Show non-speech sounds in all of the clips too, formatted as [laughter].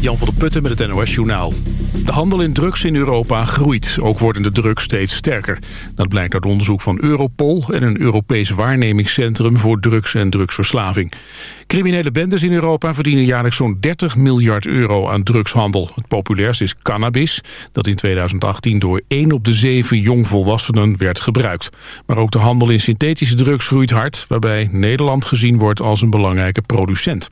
Jan van der Putten met het NOS Journaal. De handel in drugs in Europa groeit. Ook worden de drugs steeds sterker. Dat blijkt uit onderzoek van Europol... en een Europees waarnemingscentrum voor drugs en drugsverslaving. Criminele bendes in Europa verdienen jaarlijks zo'n 30 miljard euro aan drugshandel. Het populairst is cannabis, dat in 2018 door 1 op de 7 jongvolwassenen werd gebruikt. Maar ook de handel in synthetische drugs groeit hard... waarbij Nederland gezien wordt als een belangrijke producent.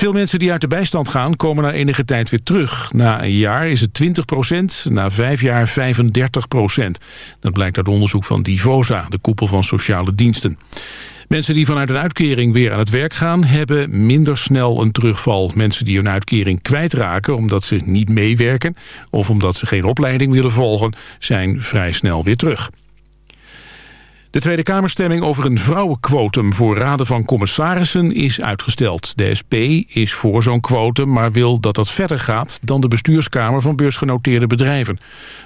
Veel mensen die uit de bijstand gaan komen na enige tijd weer terug. Na een jaar is het 20 procent, na vijf jaar 35 procent. Dat blijkt uit onderzoek van Divosa, de koepel van sociale diensten. Mensen die vanuit een uitkering weer aan het werk gaan... hebben minder snel een terugval. Mensen die hun uitkering kwijtraken omdat ze niet meewerken... of omdat ze geen opleiding willen volgen, zijn vrij snel weer terug. De Tweede Kamerstemming over een vrouwenquotum voor raden van commissarissen is uitgesteld. De SP is voor zo'n quotum, maar wil dat dat verder gaat dan de bestuurskamer van beursgenoteerde bedrijven.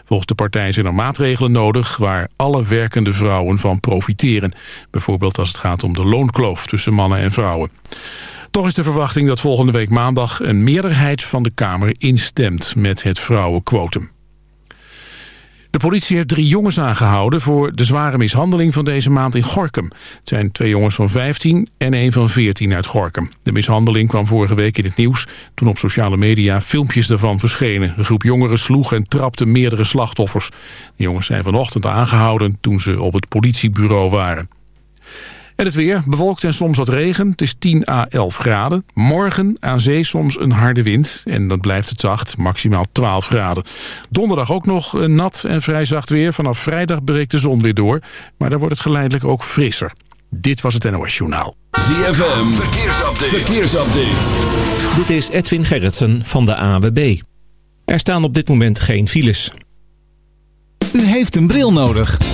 Volgens de partij zijn er maatregelen nodig waar alle werkende vrouwen van profiteren. Bijvoorbeeld als het gaat om de loonkloof tussen mannen en vrouwen. Toch is de verwachting dat volgende week maandag een meerderheid van de Kamer instemt met het vrouwenquotum. De politie heeft drie jongens aangehouden voor de zware mishandeling van deze maand in Gorkum. Het zijn twee jongens van 15 en een van 14 uit Gorkum. De mishandeling kwam vorige week in het nieuws toen op sociale media filmpjes daarvan verschenen. Een groep jongeren sloeg en trapte meerdere slachtoffers. De jongens zijn vanochtend aangehouden toen ze op het politiebureau waren. En het weer, bewolkt en soms wat regen. Het is 10 à 11 graden. Morgen aan zee soms een harde wind. En dan blijft het zacht, maximaal 12 graden. Donderdag ook nog nat en vrij zacht weer. Vanaf vrijdag breekt de zon weer door. Maar dan wordt het geleidelijk ook frisser. Dit was het NOS Journaal. ZFM, verkeersupdate. verkeersupdate. Dit is Edwin Gerritsen van de AWB. Er staan op dit moment geen files. U heeft een bril nodig.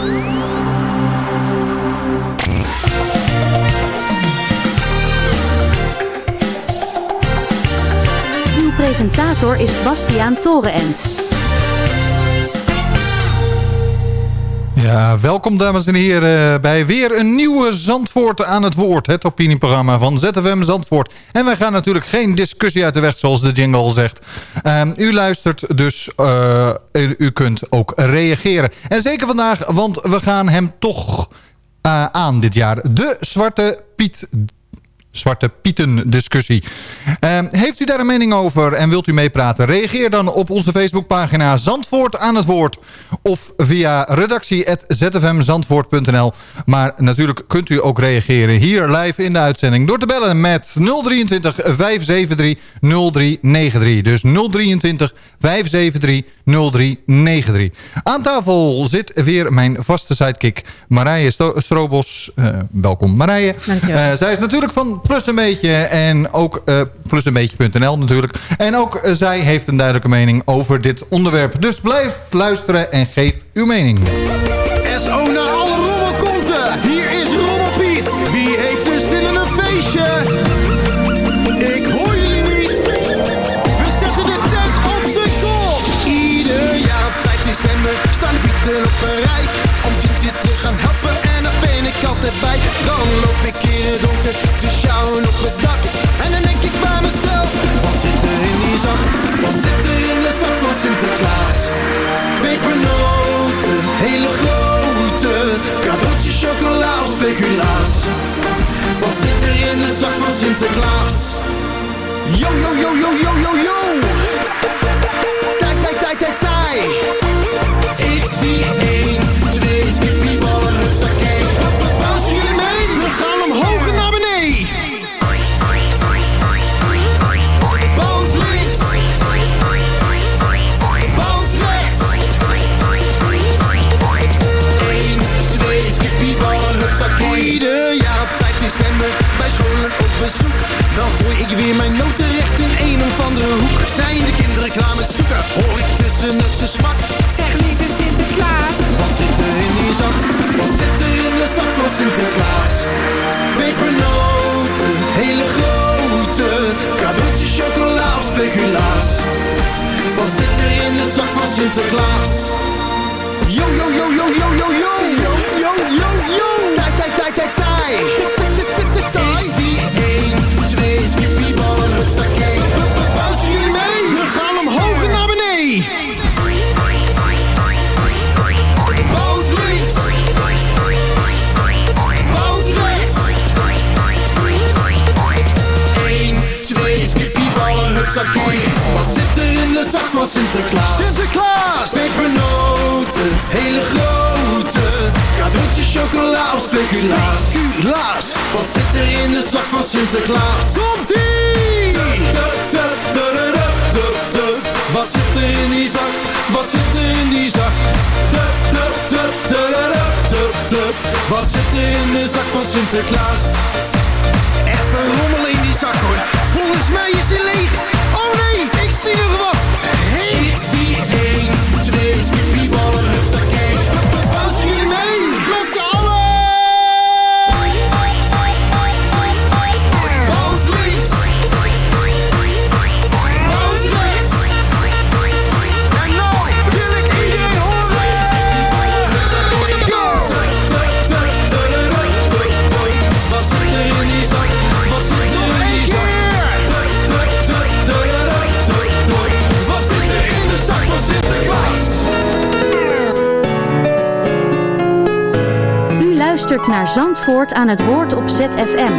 Presentator is Bastiaan Torenent. Ja, welkom dames en heren bij weer een nieuwe Zandvoort aan het woord. Het opinieprogramma van ZFM Zandvoort. En wij gaan natuurlijk geen discussie uit de weg zoals de jingle zegt. Um, u luistert dus, uh, u kunt ook reageren. En zeker vandaag, want we gaan hem toch uh, aan dit jaar. De Zwarte Piet Zwarte Pieten discussie. Ehm, heeft u daar een mening over en wilt u meepraten? Reageer dan op onze Facebookpagina Zandvoort aan het woord. Of via redactie.zfmzandvoort.nl. Maar natuurlijk kunt u ook reageren hier live in de uitzending... door te bellen met 023 573 0393. Dus 023 573 0393. Aan tafel zit weer mijn vaste sidekick Marije Strobos. Uh, welkom Marije. Uh, zij is natuurlijk van Plus een Beetje en ook uh, Plus een Beetje.nl natuurlijk. En ook zij heeft een duidelijke mening over dit onderwerp. Dus blijf luisteren en geef uw mening. Sinterklaas? Yo, yo, yo, yo, yo, yo, yo. Yo, yo, yo, yo. Tijd, tijd, tijd, tijd, tijd. Ik zie één, twee. Pauze jullie mee? We gaan omhoog en naar beneden. Bounce links. Bounce rechts. 1, 2, skippieballen, hupsakee. Wat zit er in de zak van Sinterklaas? Pepernoten, hele grote. Cadeautjes, chocola of speculaas. Wat zit er in de zak van Sinterklaas? Komt-ie! Wat zit er in die zak? Wat zit er in die zak? Wat zit er in de zak van Sinterklaas? Even rommel in die zak hoor. Volgens mij is hij leeg. Oh nee, ik zie er Naar Zandvoort aan het woord op ZFM.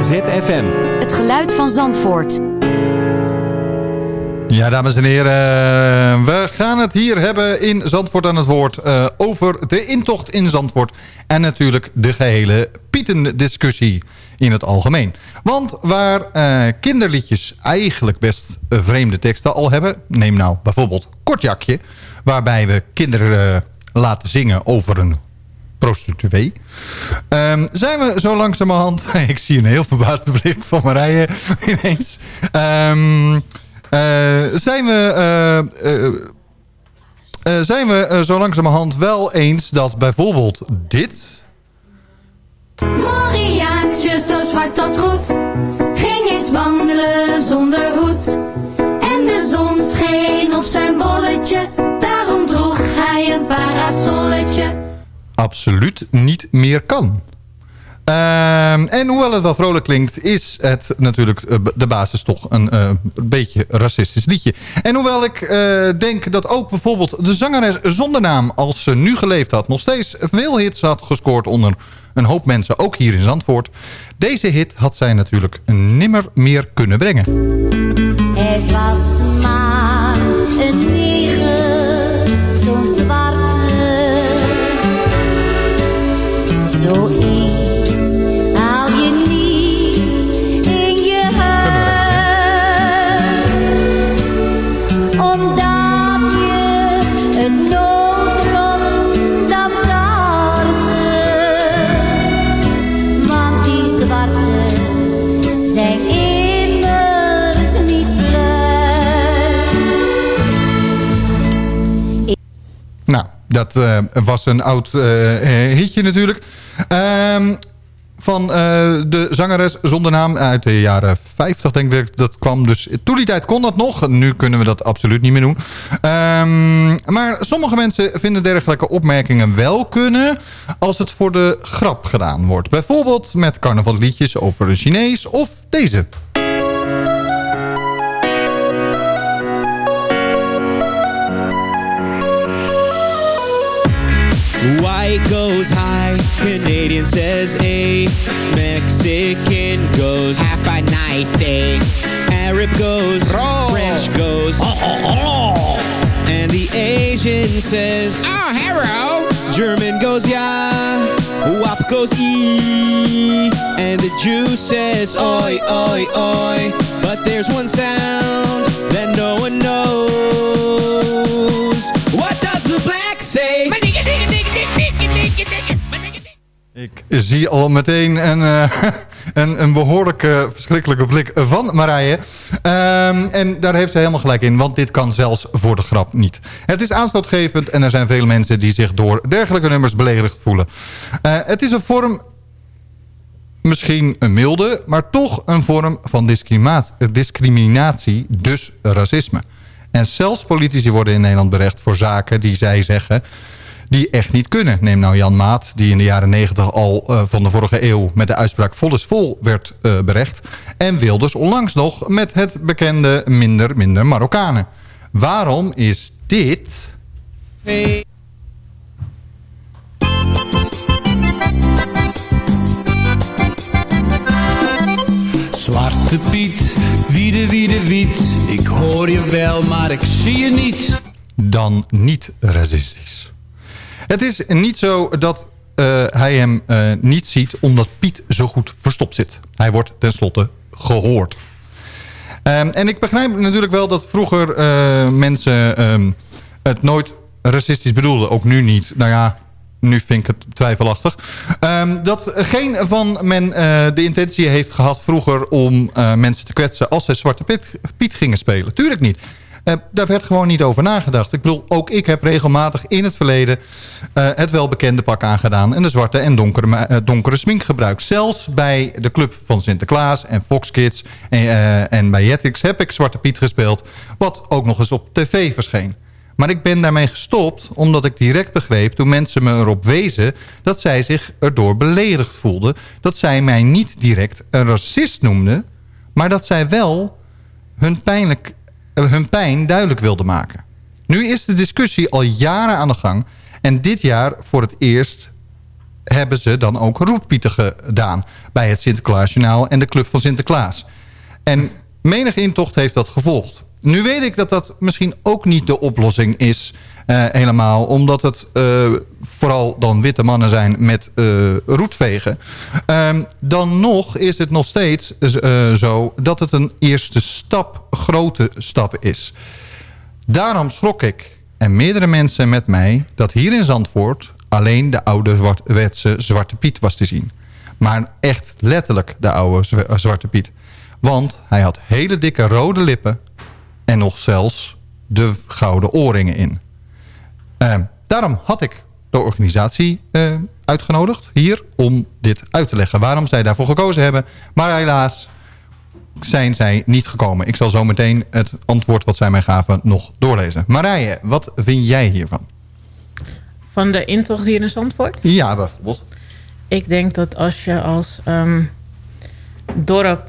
ZFM. Het geluid van Zandvoort. Ja, dames en heren, eh, we gaan het hier hebben in Zandvoort aan het woord... eh, over de intocht in Zandvoort en natuurlijk de gehele Pieten-discussie in het algemeen. Want waar eh, kinderliedjes eigenlijk best eh, vreemde teksten al hebben... neem nou bijvoorbeeld Kortjakje, waarbij we kinderen eh, laten zingen over een prostituee. Ehm, zijn we zo langzamerhand... [laughs] Ik zie een heel verbaasde blik van Marije [laughs] ineens. Eh, zijn we... eh, zijn we zo langzamerhand wel eens dat bijvoorbeeld dit... Zo zwart als goed, ging eens wandelen zonder hoed. En de zon scheen op zijn bolletje, daarom droeg hij een parasolletje. absoluut niet meer kan. Ehm, en hoewel het wel vrolijk klinkt, is het natuurlijk eh, de basis toch een uh, beetje racistisch liedje. En hoewel ik uh, denk dat ook bijvoorbeeld de zangeres zonder naam, als ze nu geleefd had, nog steeds veel hits had gescoord onder een hoop mensen, ook hier in Zandvoort. Deze hit had zij natuurlijk nimmer meer kunnen brengen. Was maar een zoiets dat eh, was een oud eh, hitje natuurlijk. Ehm, van eh, de zangeres zonder naam uit de jaren 50 denk ik dat kwam. Dus toen die tijd kon dat nog. Nu kunnen we dat absoluut niet meer doen. Ehm, maar sommige mensen vinden dergelijke opmerkingen wel kunnen... als het voor de grap gedaan wordt. Bijvoorbeeld met carnavalliedjes over een Chinees of deze. White goes high, Canadian says A, Mexican goes half a night day, Arab goes, French goes, and the Asian says, Oh, hello. German goes yeah, Wap goes E, and the Jew says oi, oi, oi. But there's one sound that no one knows. What Ik zie al meteen een, uh, [laughs] een, een behoorlijke verschrikkelijke blik van Marije. Um, en daar heeft ze helemaal gelijk in, want dit kan zelfs voor de grap niet. Het is aanstootgevend en er zijn veel mensen die zich door dergelijke nummers beledigd voelen. Uh, het is een vorm, misschien een milde, maar toch een vorm van discriminatie, dus racisme. En zelfs politici worden in Nederland berecht voor zaken die zij zeggen die echt niet kunnen. Neem nou Jan Maat, die in de jaren 90 al uh, van de vorige eeuw... met de uitspraak vol is vol werd uh, berecht. En Wilders onlangs nog met het bekende minder, minder Marokkanen. Waarom is dit... Hey. Zwarte Piet, wiede, wiede, wiet. Ik hoor je wel, maar ik zie je niet. Dan niet racistisch. Het is niet zo dat uh, hij hem uh, niet ziet omdat Piet zo goed verstopt zit. Hij wordt tenslotte gehoord. Um, en ik begrijp natuurlijk wel dat vroeger uh, mensen um, het nooit racistisch bedoelden. Ook nu niet. Nou ja, nu vind ik het twijfelachtig. Um, dat geen van men de intentie heeft gehad vroeger om mensen te kwetsen... als zij Zwarte Piet, Piet gingen spelen. Tuurlijk niet. Daar werd gewoon niet over nagedacht. Ik bedoel, ook ik heb regelmatig in het verleden uh, het welbekende pak aangedaan... en de zwarte en donkere, uh, donkere smink gebruikt. Zelfs bij de club van Sinterklaas en Fox Kids en, en bij Jetix heb ik Zwarte Piet gespeeld... wat ook nog eens op tv verscheen. Maar ik ben daarmee gestopt omdat ik direct begreep... toen mensen me erop wezen dat zij zich erdoor beledigd voelden... dat zij mij niet direct een racist noemden... maar dat zij wel hun pijnlijk hun pijn duidelijk wilde maken. Nu is de discussie al jaren aan de gang. En dit jaar voor het eerst hebben ze dan ook roetpieten gedaan... bij het Sinterklaasjournaal en de Club van Sinterklaas. En menig intocht heeft dat gevolgd. Nu weet ik dat dat misschien ook niet de oplossing is helemaal. Omdat het uh, vooral dan witte mannen zijn met uh, roetvegen. Um, dan nog is het nog steeds zo dat het een eerste stap, grote stap is. Daarom schrok ik en meerdere mensen met mij dat hier in Zandvoort alleen de oude Zwarte Piet was te zien. Maar echt letterlijk de oude Zwarte Piet. Want hij had hele dikke rode lippen en nog zelfs de gouden oorringen in. Uh, daarom had ik de organisatie uh, uitgenodigd hier om dit uit te leggen. Waarom zij daarvoor gekozen hebben. Maar helaas zijn zij niet gekomen. Ik zal zo meteen het antwoord wat zij mij gaven nog doorlezen. Marije, wat vind jij hiervan? Van de intocht hier in Zandvoort? Ja, bijvoorbeeld. ik denk dat als je als ehm, dorp...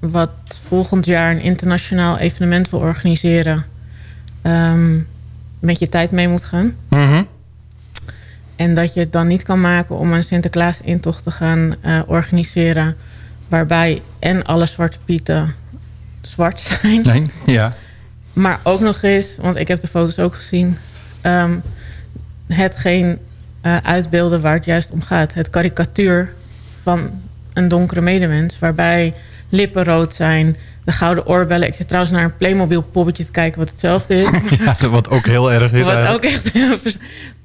wat volgend jaar een internationaal evenement wil organiseren... ehm, met je tijd mee moet gaan. Mhm. En dat je het dan niet kan maken om een Sinterklaas-intocht te gaan eh, organiseren... waarbij en alle Zwarte Pieten zwart zijn... Nee, ja. Maar ook nog eens, want ik heb de foto's ook gezien... ehm, hetgeen eh, uitbeelden waar het juist om gaat. Het karikatuur van een donkere medemens... waarbij lippen rood zijn, de gouden oorbellen. Ik zit trouwens naar een Playmobil poppetje te kijken... wat hetzelfde is. ja. [laughs] Wat ook heel erg is Wat eigenlijk. ook echt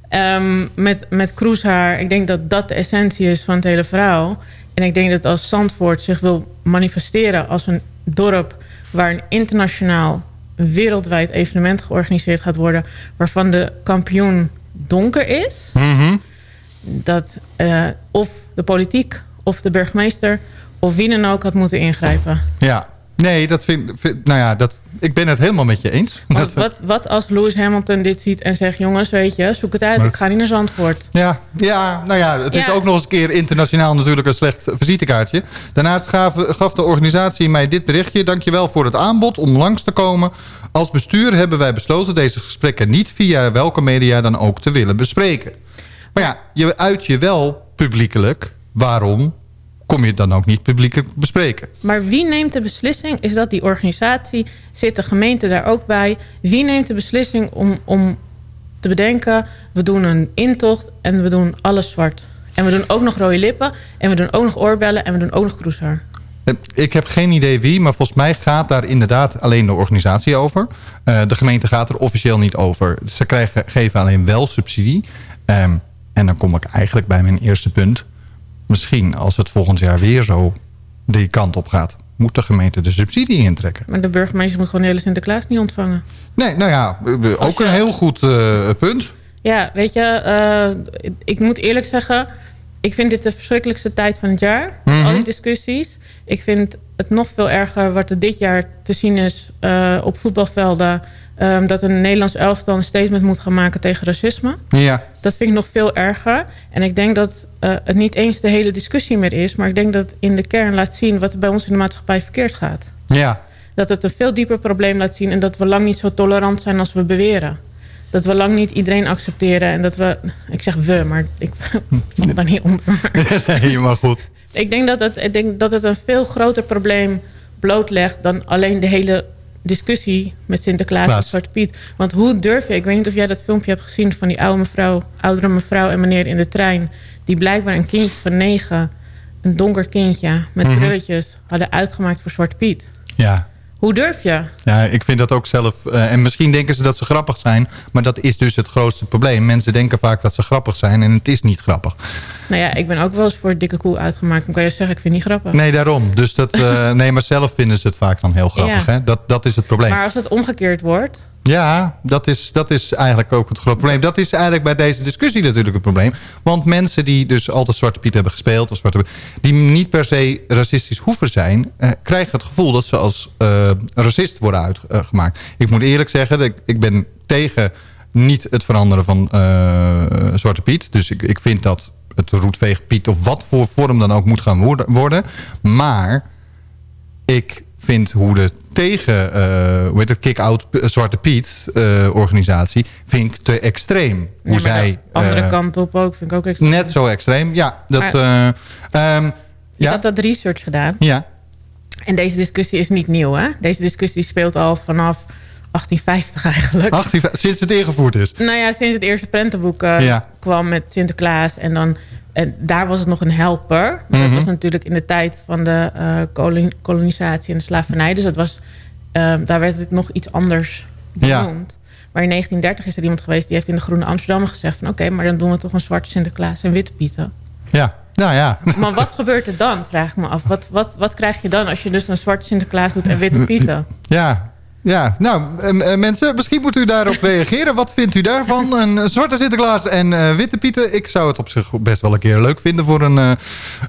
Ehm, met, met kroeshaar. Ik denk dat dat de essentie is van het hele verhaal. En ik denk dat als Zandvoort zich wil manifesteren als een dorp... waar een internationaal, wereldwijd evenement georganiseerd gaat worden... waarvan de kampioen donker is... Mhm. dat eh, of de politiek of de burgemeester... of wie dan ook had moeten ingrijpen. Ja. Nee, dat vind, vind- nou ja, dat, ik ben het helemaal met je eens. Want wat, wat als Lewis Hamilton dit ziet en zegt... jongens, weet je, zoek het uit, Maar- ik ga niet naar Zandvoort. Ja, ja, nou ja, het is ook nog eens een keer internationaal natuurlijk een slecht visitekaartje. Daarnaast gaf, gaf de organisatie mij dit berichtje. Dankjewel voor het aanbod om langs te komen. Als bestuur hebben wij besloten deze gesprekken niet via welke media dan ook te willen bespreken. Maar ja, je uit je wel publiekelijk. Waarom kom je het dan ook niet publiekelijk bespreken? Maar wie neemt de beslissing? Is dat die organisatie? Zit de gemeente daar ook bij? Wie neemt de beslissing om, om te bedenken... we doen een intocht en we doen alles zwart. En we doen ook nog rode lippen. En we doen ook nog oorbellen. En we doen ook nog kroeshaar. Eh, Ik heb geen idee wie, maar volgens mij gaat daar inderdaad alleen de organisatie over. Eh, de gemeente gaat er officieel niet over. Ze krijgen, geven alleen wel subsidie. Ehm, en dan kom ik eigenlijk bij mijn eerste punt. Misschien als het volgend jaar weer zo die kant op gaat... moet de gemeente de subsidie intrekken. Maar de burgemeester moet gewoon de hele Sinterklaas niet ontvangen. Nee, nou ja, ook een heel goed eh, punt. Ja, weet je, eh, ik moet eerlijk zeggen... ik vind dit de verschrikkelijkste tijd van het jaar. Mhm. Al die discussies. Ik vind het nog veel erger wat er dit jaar te zien is eh, op voetbalvelden... ehm, dat een Nederlands elftal een statement moet gaan maken tegen racisme. Ja, Dat vind ik nog veel erger. En ik denk dat eh, het niet eens de hele discussie meer is... maar ik denk dat het in de kern laat zien... wat er bij ons in de maatschappij verkeerd gaat. ja. Dat het een veel dieper probleem laat zien... en dat we lang niet zo tolerant zijn als we beweren. Dat we lang niet iedereen accepteren. En dat we... Ik zeg we, maar ik val daar niet onder. nee, maar goed. Ik denk dat, het, ik denk dat het een veel groter probleem blootlegt... dan alleen de hele discussie met Sinterklaas en. Zwarte Piet. Want hoe durf je... Ik weet niet of jij dat filmpje hebt gezien... van die oude mevrouw, oudere mevrouw en meneer in de trein... die blijkbaar een kindje van negen... een donker kindje met brilletjes... hadden uitgemaakt voor Zwarte Piet. Ja, Hoe durf je? Ja, ik vind dat ook zelf... eh, en misschien denken ze dat ze grappig zijn... maar dat is dus het grootste probleem. Mensen denken vaak dat ze grappig zijn en het is niet grappig. Nou ja, ik ben ook wel eens voor dikke koe uitgemaakt. Dan kan je zeggen, ik vind het niet grappig. Nee, daarom. Dus dat, eh, [laughs] nee, maar zelf vinden ze het vaak dan heel grappig. Ja. Hè? Dat, dat is het probleem. Maar als het omgekeerd wordt... Ja, dat is, dat is eigenlijk ook het grote probleem. Dat is eigenlijk bij deze discussie natuurlijk het probleem. Want mensen die dus altijd Zwarte Piet hebben gespeeld... Of Zwarte, die niet per se racistisch hoeven zijn... Eh, krijgen het gevoel dat ze als eh, racist worden uitgemaakt. ik moet eerlijk zeggen, dat ik, ik ben tegen niet het veranderen van eh, Zwarte Piet. Dus ik, ik vind dat het roetveegpiet of wat voor vorm dan ook moet gaan worden-. Maar ik vind hoe de tegen, eh hoe heet het, kick-out P- Zwarte Piet eh, organisatie, vind ik te extreem. Hoe Ja, zij, de andere eh, kant op ook, vind ik ook extreem. Net zo extreem, ja. Dat, Maar- eh, ehm, ja, had dat research gedaan. ja, En deze discussie is niet nieuw, hè? Deze discussie speelt al vanaf 1850 eigenlijk. 18, sinds het ingevoerd is. Nou ja, sinds het eerste prentenboek eh, Ja. kwam met Sinterklaas. En, dan, en daar was het nog een helper. Maar Mhm. Dat was natuurlijk in de tijd van de eh, kolon- kolonisatie en de slavernij. Dus dat was, eh, daar werd het nog iets anders Ja. benoemd. Maar in 1930 is er iemand geweest die heeft in de Groene Amsterdam gezegd... van oké, maar dan doen we toch een zwarte Sinterklaas en witte Pieten. Ja, nou ja. Maar wat gebeurt er dan, vraag ik me af. Wat, wat, wat krijg je dan als je dus een zwarte Sinterklaas doet en witte [laughs] Pieten? Ja, Ja, nou eh, eh, mensen, misschien moet u daarop [laughs] reageren. Wat vindt u daarvan? Een zwarte Sinterklaas en eh, witte Pieten. Ik zou het op zich best wel een keer leuk vinden voor een, eh,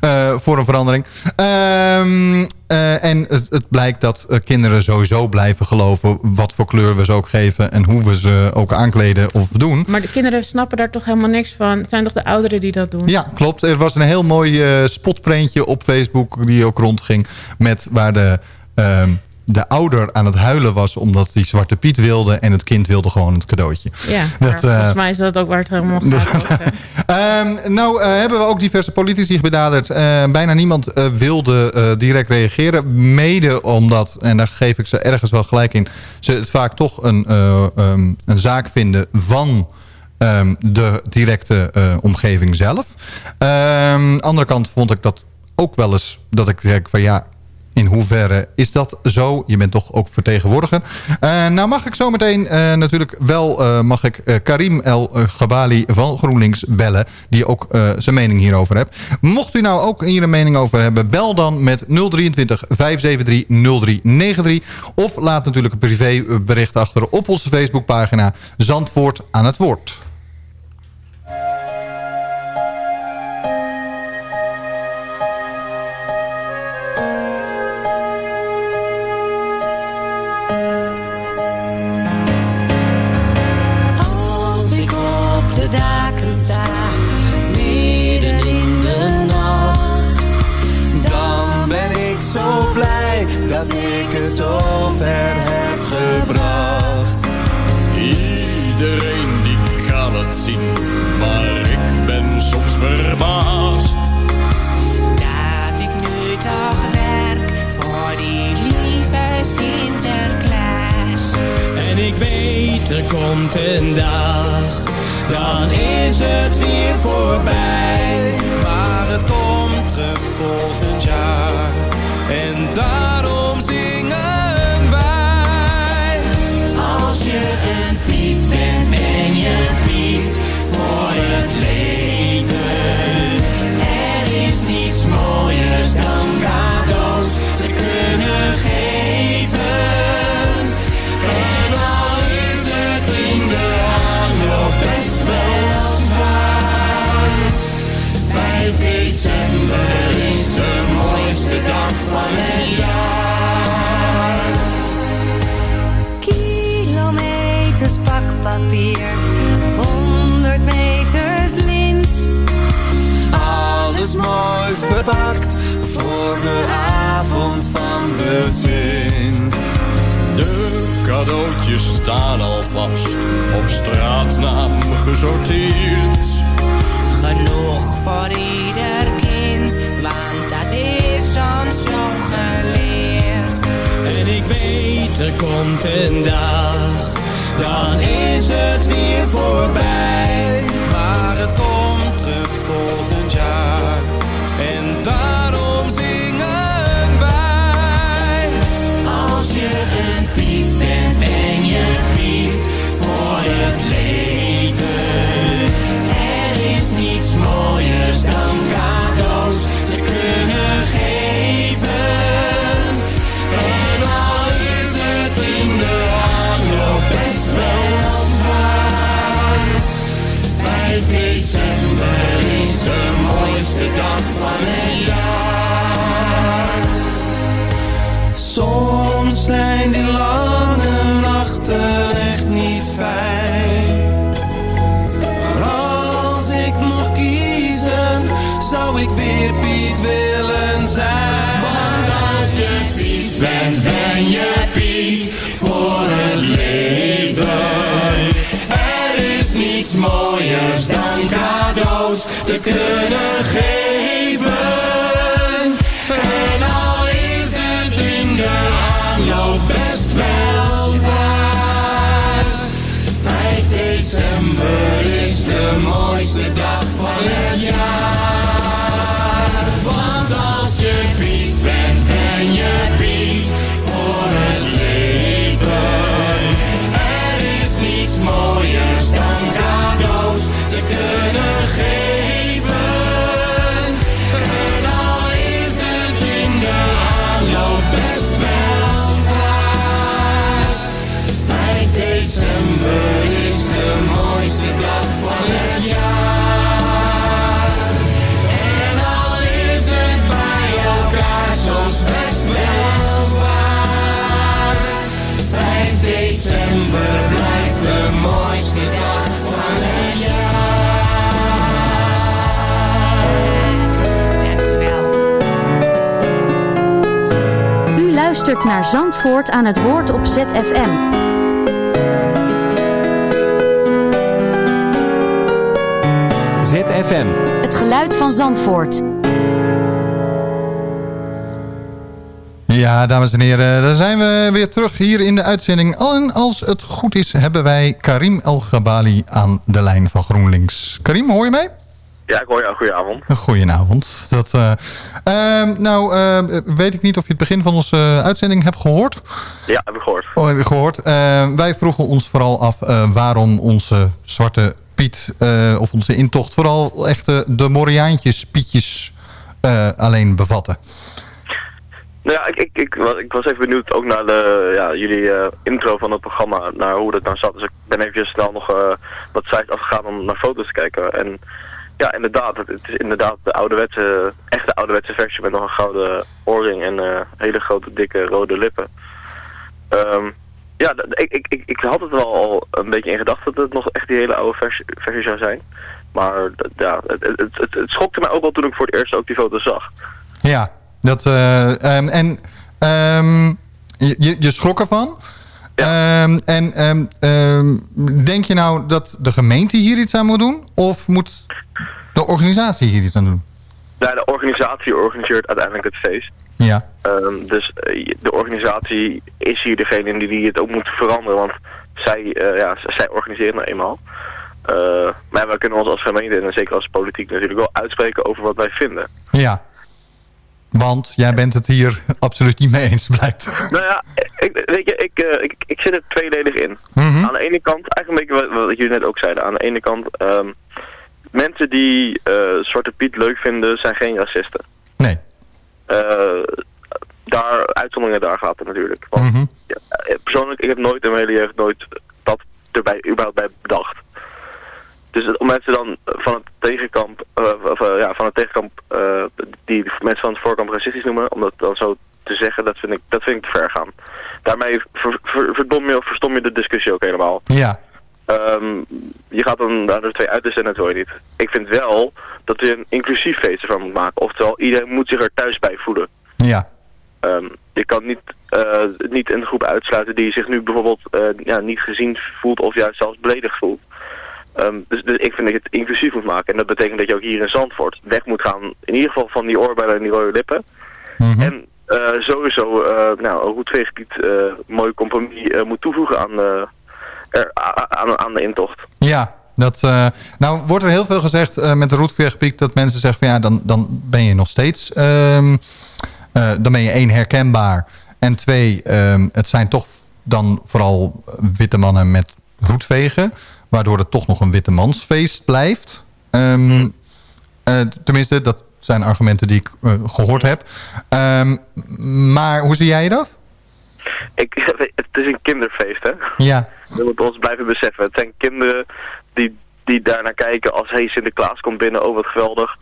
eh, voor een verandering. Ehm, eh, en het, het blijkt dat eh, kinderen sowieso blijven geloven... wat voor kleur we ze ook geven en hoe we ze ook aankleden of doen. Maar de kinderen snappen daar toch helemaal niks van. Het zijn toch de ouderen die dat doen? Ja, klopt. Er was een heel mooi eh spotprentje op Facebook die ook rondging... met waar de, ehm, de ouder aan het huilen was omdat hij Zwarte Piet wilde... en het kind wilde gewoon het cadeautje. Ja, Dat, eh, volgens mij is dat ook waar het helemaal [laughs] gaat. [laughs] Ehm, nou eh, hebben we ook diverse politici benaderd. Eh, bijna niemand eh, wilde eh, direct reageren. Mede omdat, en daar geef ik ze ergens wel gelijk in... ze het vaak toch een, eh, ehm, een zaak vinden van... ehm, de directe eh, omgeving zelf. Aan andere kant vond ik dat ook wel eens... dat ik denk van ja, in hoeverre is dat zo? Je bent toch ook vertegenwoordiger. Eh, nou mag ik zometeen eh natuurlijk wel eh, mag ik, Karim El Gabali van GroenLinks bellen. Die ook zijn mening hierover heeft. Mocht u nou ook hier een mening over hebben. Bel dan met 023 573 0393. Of laat natuurlijk een privébericht achter op onze Facebookpagina. Zandvoort aan het woord. Dag, dan is het weer voorbij. Te kunnen luistert naar Zandvoort aan het woord op ZFM. ZFM. Het geluid van Zandvoort. Ja, dames en heren, daar zijn we weer terug hier in de uitzending. En als het goed is, hebben wij Karim El Gabali aan de lijn van GroenLinks. Karim, hoor je mij? Ja, ik hoor jou. Goedenavond. Goedenavond. Dat, eh, ehm, nou, ehm, weet ik niet of je het begin van onze eh, uitzending hebt gehoord. Ja, heb ik gehoord. Oh, heb ik gehoord. Ehm, wij vroegen ons vooral af eh, waarom onze Zwarte Piet of onze intocht vooral echt de Moriaantjes Pietjes alleen bevatten. Nou ja, ik, ik, ik, was, ik was even benieuwd ook naar de, ja, jullie intro van het programma, naar hoe dat nou zat. Dus ik ben even snel nog wat sites afgegaan om naar foto's te kijken. En ja, inderdaad. Het, is inderdaad de ouderwetse, echte ouderwetse versie met nog een gouden oorring en uh, hele grote dikke rode lippen. Um, ja, ik, ik, ik, ik had het wel al een beetje in gedachten dat het nog echt die hele oude versie, versie zou zijn. Maar ja, het, het, het, het, schokte mij ook wel toen ik voor het eerst ook die foto zag. Ja, dat, uh, um, en um, je, je schrok ervan? Ja. Um, en um, um, denk je nou dat de gemeente hier iets aan moet doen? Of moet de organisatie hier iets aan doen? Nou, de organisatie organiseert uiteindelijk het feest. Ja. Dus uh, de organisatie is hier degene die, die het ook moet veranderen, want zij, uh, ja, zij organiseren nou eenmaal. Uh, maar we kunnen ons als gemeente en zeker als politiek natuurlijk wel uitspreken over wat wij vinden. Ja. Want jij bent het hier [laughs] absoluut niet mee eens, blijkt. Nou ja, ik, weet je, ik, uh, ik, ik zit er tweeledig in. Mm -hmm. Aan de ene kant, eigenlijk een beetje wat, wat jullie net ook zeiden. Aan de ene kant, um, mensen die uh, Zwarte Piet leuk vinden, zijn geen racisten. Nee. Uh, daar, uitzonderingen daar gaat het natuurlijk. Want mm -hmm. ja, persoonlijk, ik heb nooit in mijn hele jeugd nooit dat erbij überhaupt bij bedacht. Dus om mensen dan van het tegenkamp, uh, of, uh, ja, van het tegenkamp, uh, die mensen van het voorkamp racistisch noemen, om dat dan zo te zeggen, dat vind ik, dat vind ik te ver gaan. Daarmee ver, ver, verdom je of verstom je de discussie ook helemaal. Ja. Um, je gaat dan daar de twee uitersten en dat wil je niet. Ik vind wel dat je een inclusief feest ervan moet maken. Oftewel, iedereen moet zich er thuis bij voelen. Ja. Um, je kan niet, niet een groep uitsluiten die zich nu bijvoorbeeld ja, niet gezien voelt of juist zelfs beledigd voelt. Um, dus, dus, ik vind dat je het inclusief moet maken. En dat betekent dat je ook hier in Zandvoort weg moet gaan. In ieder geval van die oorbellen en die rode lippen. Mm -hmm. En uh, sowieso uh, nou, een roetveeggebied uh, mooi compromis moet toevoegen aan, er, aan, aan, de intocht. Ja, dat, nou wordt er heel veel gezegd met de roetveeggebied dat mensen zeggen van ja, dan, dan ben je nog steeds, um, dan ben je één herkenbaar. En twee, um, het zijn toch dan vooral witte mannen met roetvegen waardoor het toch nog een witte mansfeest blijft. Um, hmm. uh, tenminste, dat zijn argumenten die ik uh, gehoord heb. Um, maar hoe zie jij dat? Ik, [laughs] het is een kinderfeest, hè? Ja. We moeten ons blijven beseffen. Het zijn kinderen die, die daarnaar kijken als hey, Sinterklaas komt binnen, oh wat geweldig.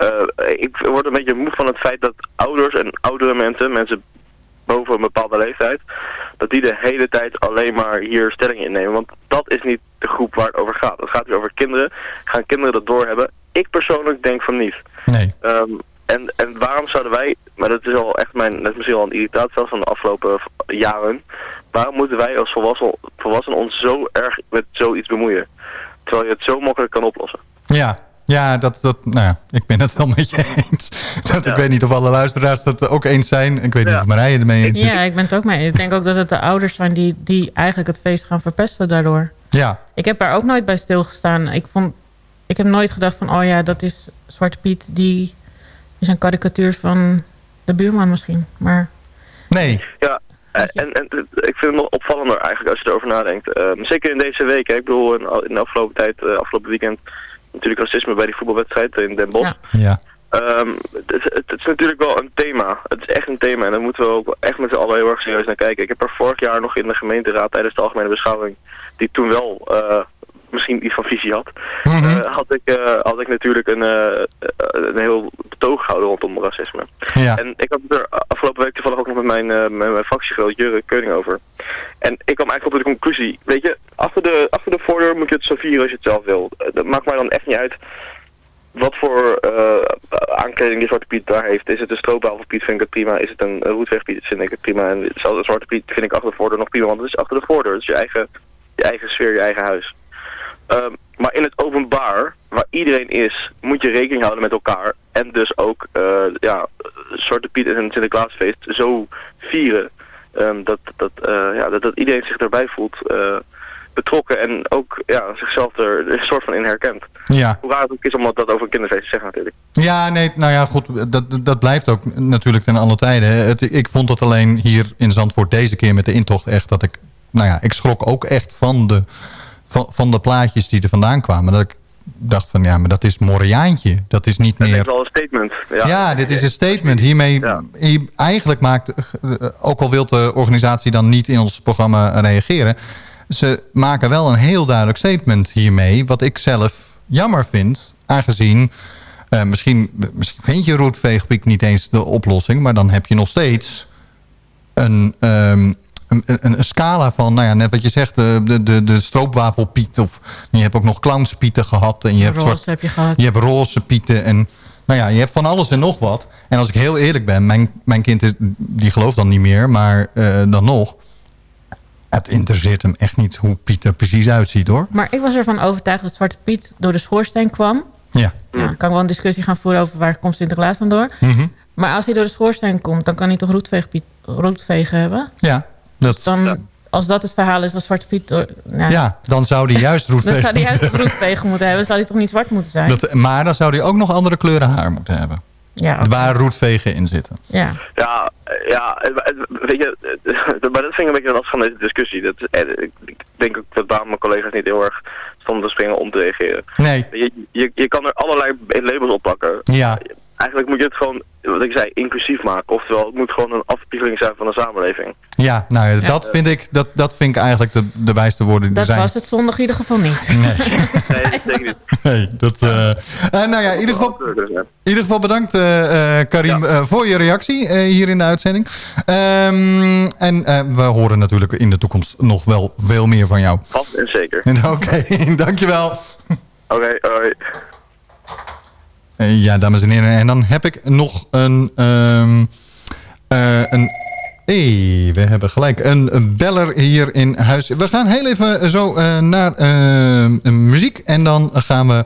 Uh, ik word een beetje moe van het feit dat ouders en oudere mensen, mensen boven een bepaalde leeftijd, dat die de hele tijd alleen maar hier stelling innemen. Want dat is niet de groep waar het over gaat. Het gaat hier over kinderen. Gaan kinderen dat doorhebben? Ik persoonlijk denk van niet. Nee. Um, en, en waarom zouden wij, maar dat is al echt mijn, dat is misschien al een irritatie zelfs van de afgelopen jaren. Waarom moeten wij als volwassenen volwassen ons zo erg met zoiets bemoeien? Terwijl je het zo makkelijk kan oplossen. Ja, ja, dat, dat, nou ja, ik ben het wel met je [laughs] eens. Dat, ja. Ik weet niet of alle luisteraars dat ook eens zijn. Ik weet niet of Marije ermee eens is. Ja, ik ben het ook mee eens. Ik denk ook dat het de ouders zijn die, die eigenlijk het feest gaan verpesten daardoor. Ja. Ik heb daar ook nooit bij stilgestaan. Ik, vond, ik heb nooit gedacht van, oh ja, dat is Zwarte Piet. Die is een karikatuur van de buurman misschien. Maar... Nee. Ja, en, en, ik vind het nog opvallender eigenlijk als je erover nadenkt. Um, zeker in deze week. Hè. Ik bedoel, in, in de afgelopen tijd, uh, afgelopen weekend natuurlijk racisme bij die voetbalwedstrijd in Den Bosch. Ja. Um, het, het, het, is natuurlijk wel een thema. Het is echt een thema en daar moeten we ook echt met z'n allen heel erg serieus naar kijken. Ik heb er vorig jaar nog in de gemeenteraad tijdens de algemene beschouwing, die toen wel uh, misschien iets van visie had, mm -hmm. uh, had, ik, uh, had ik natuurlijk een, een heel betoog gehouden rondom racisme. Ja. En ik had het er afgelopen week toevallig ook nog met mijn, met mijn fractiegenoot Jurre Keuning over. En ik kwam eigenlijk op de conclusie, weet je, achter de, achter de voordeur moet je het zo vieren als je het zelf wil. Dat maakt mij dan echt niet uit wat voor eh, aankleding die Zwarte Piet daar heeft. Is het een stroopwafelpiet, vind ik het prima. Is het een uh, roetwegpiet, vind ik het prima. En zelfs Zwarte Piet vind ik achter de voordeur nog prima, want het is achter de voordeur. Het is je eigen, je eigen sfeer, je eigen huis. Um, maar in het openbaar, waar iedereen is, moet je rekening houden met elkaar. En dus ook uh, ja, Zwarte Piet en Sinterklaasfeest zo vieren. Um, dat, dat, uh, ja, dat, dat iedereen zich daarbij voelt uh, betrokken en ook ja, zichzelf er een soort van in herkent. Ja. Hoe raar het ook is om dat over een kinderfeest te zeggen natuurlijk. Ja, nee, nou ja, goed, dat, dat blijft ook natuurlijk ten alle tijden. Ik vond het alleen hier in Zandvoort deze keer met de intocht echt dat ik, nou ja, ik schrok ook echt van de, van, van de plaatjes die er vandaan kwamen. Dat ik dacht van, ja, maar dat is Moriaantje. Dat is niet dat meer... Dat is wel een statement. Ja, ja dit is een statement. Hiermee, ja. hier, eigenlijk maakt, ook al wil de organisatie dan niet in ons programma reageren... ze maken wel een heel duidelijk statement hiermee... wat ik zelf jammer vind, aangezien... Uh, misschien, misschien vind je roetveegpiek niet eens de oplossing... maar dan heb je nog steeds een... Um, een, een, een, scala van, nou ja, net wat je zegt, de, de, de stroopwafelpiet. Of je hebt ook nog clownspieten gehad. En je hebt roze soort, heb je gehad. Je hebt roze pieten. En nou ja, je hebt van alles en nog wat. En als ik heel eerlijk ben, mijn, mijn kind is, die gelooft dan niet meer. Maar uh, dan nog, het interesseert hem echt niet hoe Piet er precies uitziet hoor. Maar ik was ervan overtuigd dat Zwarte Piet door de schoorsteen kwam. Ja. ja kan ik wel een discussie gaan voeren over waar komt Sinterklaas dan door. Mm -hmm. Maar als hij door de schoorsteen komt, dan kan hij toch roetveegpiet, roetvegen hebben? Ja. Dat, dus dan, als dat het verhaal is, als Zwarte Piet... Door, nou, ja, dan zou hij juist roetvegen [laughs] Dan zou hij juist roetvegen moeten hebben. zou hij toch niet zwart moeten zijn? Dat, maar dan zou hij ook nog andere kleuren haar moeten hebben. Ja, okay. Waar roetvegen in zitten. Ja, ja, ja weet je, maar dat vind ik een beetje een last van deze discussie. Dat, ik denk ook dat daar mijn collega's niet heel erg stonden te springen om te reageren. Nee. Je, je, je kan er allerlei labels op plakken. Ja. Eigenlijk moet je het gewoon, wat ik zei, inclusief maken. Oftewel, het moet gewoon een afspiegeling zijn van de samenleving. Ja, nou ja, dat, vind ik, dat, dat vind ik eigenlijk de, de wijste woorden die dat zijn. Dat was het zondag in ieder geval niet. Nee, [laughs] nee zeker niet. Nee, dat... Uh, uh, nou ja, in ieder geval, in ieder geval bedankt uh, Karim ja. voor je reactie hier in de uitzending. Um, en we horen natuurlijk in de toekomst nog wel veel meer van jou. Vast en zeker. [laughs] Oké, okay, dankjewel. Oké, okay, hoi. Ja, dames en heren. En dan heb ik nog een... Um, uh, een hey, we hebben gelijk een, beller hier in huis. We gaan heel even zo uh, naar uh, muziek. En dan gaan we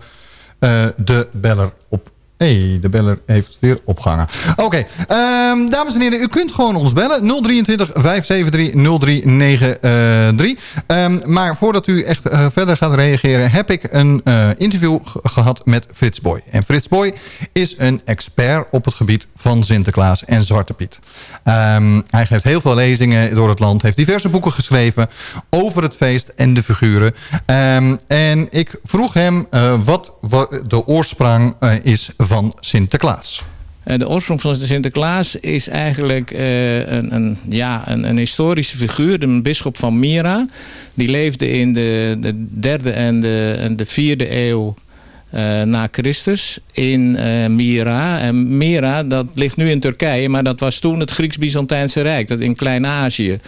de beller op hey, de beller heeft weer opgehangen. Oké, um, dames en heren, u kunt gewoon ons bellen. 023 573 0393. Um, maar voordat u echt uh, verder gaat reageren... heb ik een uh, interview gehad met Frits Boy. En Frits Boy is een expert op het gebied van Sinterklaas en Zwarte Piet. Um, hij geeft heel veel lezingen door het land. Heeft diverse boeken geschreven over het feest en de figuren. en ik vroeg hem uh, wat, wat de oorsprong is van Sinterklaas. De oorsprong van Sinterklaas is eigenlijk uh, een, een, ja, een, een, historische figuur, een bisschop van Myra. Die leefde in de, de derde en de, en de vierde eeuw uh, na Christus in uh, Myra. En Myra, dat ligt nu in Turkije, maar dat was toen het Grieks-Byzantijnse Rijk, dat in Klein-Azië.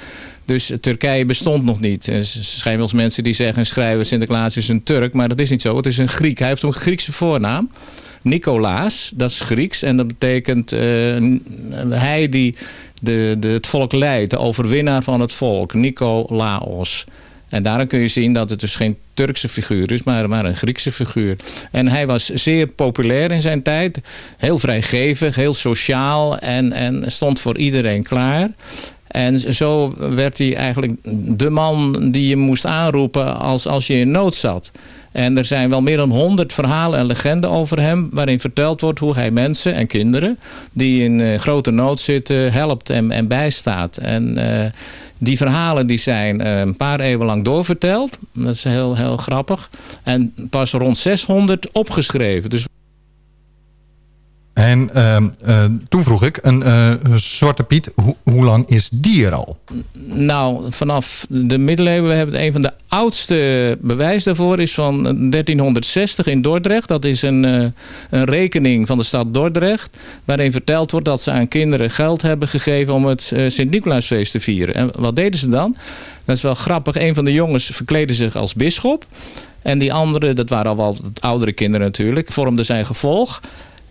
Dus Turkije bestond nog niet. Er zijn wel mensen die zeggen en schrijven Sinterklaas is een Turk, maar dat is niet zo. Het is een Griek. Hij heeft een Griekse voornaam. Nicolaas, dat is Grieks. En dat betekent uh, hij die de, de, het volk leidt. De overwinnaar van het volk. Nicolaos. En daarom kun je zien dat het dus geen Turkse figuur is, maar, maar een Griekse figuur. En hij was zeer populair in zijn tijd. Heel vrijgevig, heel sociaal en, en stond voor iedereen klaar. En zo werd hij eigenlijk de man die je moest aanroepen als, als je in nood zat. En er zijn wel meer dan honderd verhalen en legenden over hem... waarin verteld wordt hoe hij mensen en kinderen... die in uh, grote nood zitten, helpt en, en bijstaat. En uh, die verhalen die zijn uh, een paar eeuwen lang doorverteld. Dat is heel, heel grappig. En pas rond 600 opgeschreven. Dus En ehm, eh, toen vroeg ik, een eh, Zwarte Piet, ho- hoe lang is die er al? Nou, vanaf de middeleeuwen hebben we een van de oudste bewijs daarvoor is van 1360 in Dordrecht. Dat is een, eh, een rekening van de stad Dordrecht. Waarin verteld wordt dat ze aan kinderen geld hebben gegeven om het Sint-Nicolaasfeest te vieren. En wat deden ze dan? Dat is wel grappig. Een van de jongens verkleedde zich als bisschop. En die andere, dat waren al wat oudere kinderen natuurlijk, vormden zijn gevolg.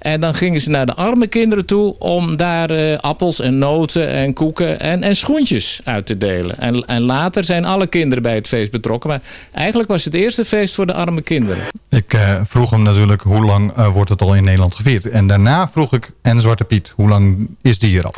En dan gingen ze naar de arme kinderen toe om daar eh, appels en noten en koeken en, en schoentjes uit te delen. En, en later zijn alle kinderen bij het feest betrokken. Maar eigenlijk was het eerste feest voor de arme kinderen. Ik eh, vroeg hem natuurlijk, hoe lang eh, wordt het al in Nederland gevierd? En daarna vroeg ik, en Zwarte Piet, hoe lang is die er al?